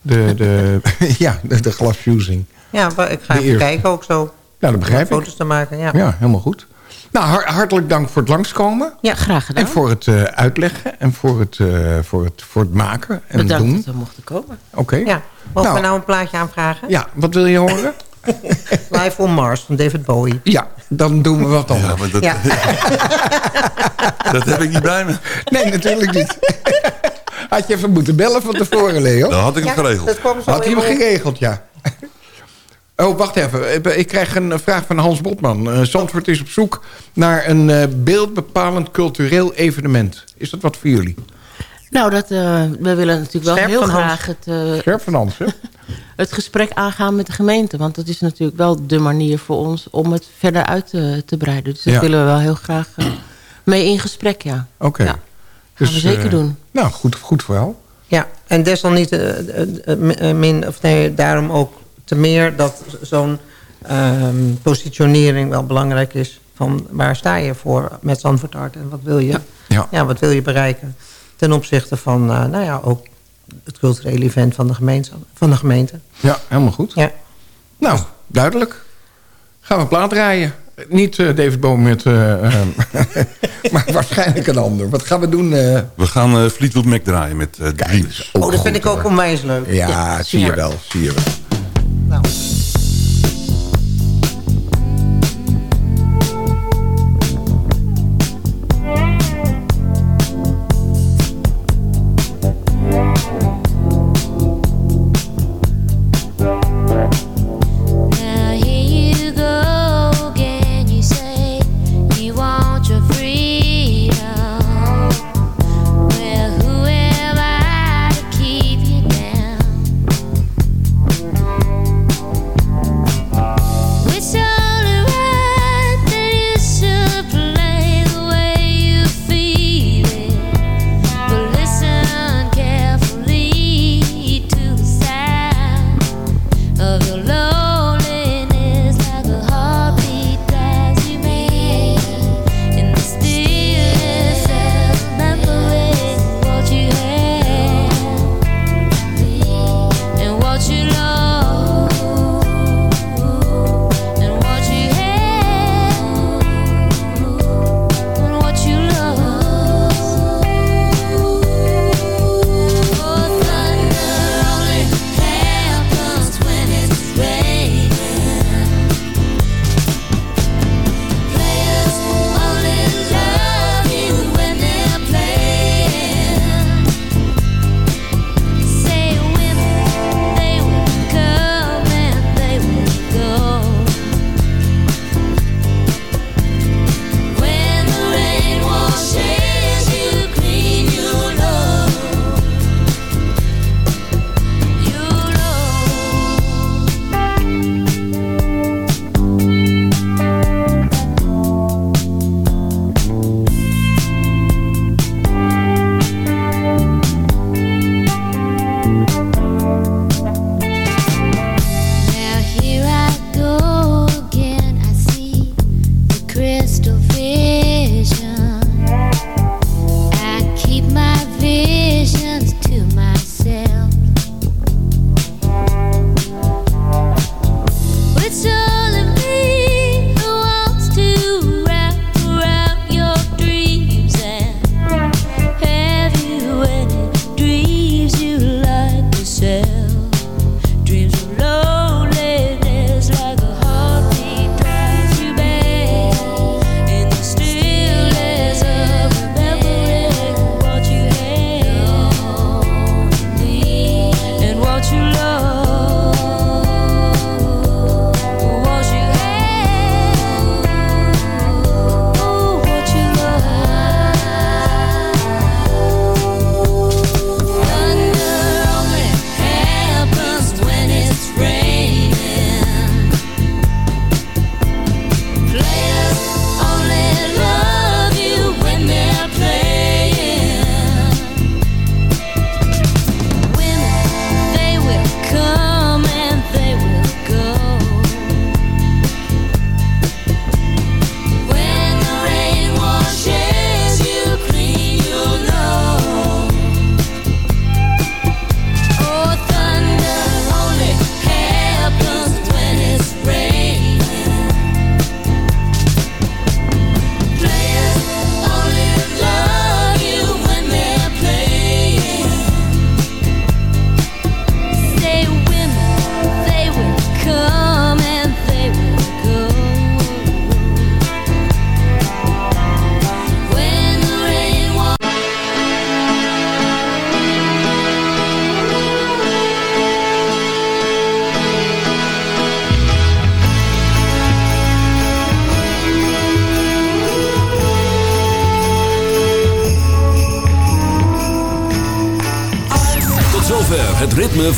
[SPEAKER 8] De, de, ja, de, de glasfusing.
[SPEAKER 17] Ja, maar ik ga even kijken ook zo.
[SPEAKER 8] Ja, dat begrijp
[SPEAKER 17] om
[SPEAKER 8] ik.
[SPEAKER 17] foto's te maken, ja.
[SPEAKER 8] Ja, helemaal goed. Nou, har- hartelijk dank voor het langskomen.
[SPEAKER 16] Ja, graag gedaan.
[SPEAKER 8] En voor het eh, uitleggen. En voor het, eh, voor het, voor het maken en
[SPEAKER 16] Bedankt
[SPEAKER 8] doen.
[SPEAKER 16] dat we mochten komen.
[SPEAKER 8] Oké.
[SPEAKER 17] Ja, mogen
[SPEAKER 8] Nou.
[SPEAKER 17] we nou een plaatje aanvragen?
[SPEAKER 8] Ja, wat wil je horen?
[SPEAKER 17] Live on Mars van David Bowie.
[SPEAKER 8] ja, dan doen we wat anders.
[SPEAKER 9] Ja, dat,
[SPEAKER 17] Ja.
[SPEAKER 9] dat heb ik niet bij me.
[SPEAKER 8] Nee, natuurlijk niet. Had je even moeten bellen van tevoren, Leo?
[SPEAKER 9] Dan had ik het
[SPEAKER 17] Ja,
[SPEAKER 9] geregeld.
[SPEAKER 17] dat kwam zo
[SPEAKER 8] Had hij
[SPEAKER 17] in
[SPEAKER 8] hem geregeld, ja. Oh, wacht even. Ik- krijg een vraag van Hans Botman. Eh, Zandvoort is op zoek naar een eh, beeldbepalend cultureel evenement. Is dat wat voor jullie?
[SPEAKER 16] Nou, dat, eh, we willen natuurlijk wel
[SPEAKER 17] Scherp
[SPEAKER 16] heel graag het, eh,
[SPEAKER 8] Scherp van Hans, hè?
[SPEAKER 16] het gesprek aangaan met de gemeente. Want dat is natuurlijk wel de manier voor ons om het verder uit te, te breiden. Dus dat
[SPEAKER 8] Ja.
[SPEAKER 16] willen we wel heel graag eh, mee in gesprek, ja.
[SPEAKER 8] Oké.
[SPEAKER 16] Ja. Gaan we zeker
[SPEAKER 8] eh,
[SPEAKER 16] doen.
[SPEAKER 8] Nou, goed, goed verhaal.
[SPEAKER 17] Ja, en desalniettemin, min of nee, daarom ook te meer dat zo'n ehm, positionering wel belangrijk is. Van waar sta je voor met Zandvoort Art en wat wil je,
[SPEAKER 8] ja.
[SPEAKER 17] ja wat wil je bereiken. Ten opzichte van, eh, nou ja, ook het culturele event van de, gemeente, van de gemeente.
[SPEAKER 8] Ja, helemaal goed.
[SPEAKER 17] Ja.
[SPEAKER 8] Nou, duidelijk. Gaan we plaat draaien. Niet eh, David Boom met... Eh, ehm, maar waarschijnlijk een ander. Wat gaan we doen?
[SPEAKER 9] We gaan Fleetwood Mac draaien met Dreams.
[SPEAKER 17] Oh, dat vind ik ook onwijs leuk.
[SPEAKER 8] Ja, ja. zie je wel. Zie je wel.
[SPEAKER 5] não.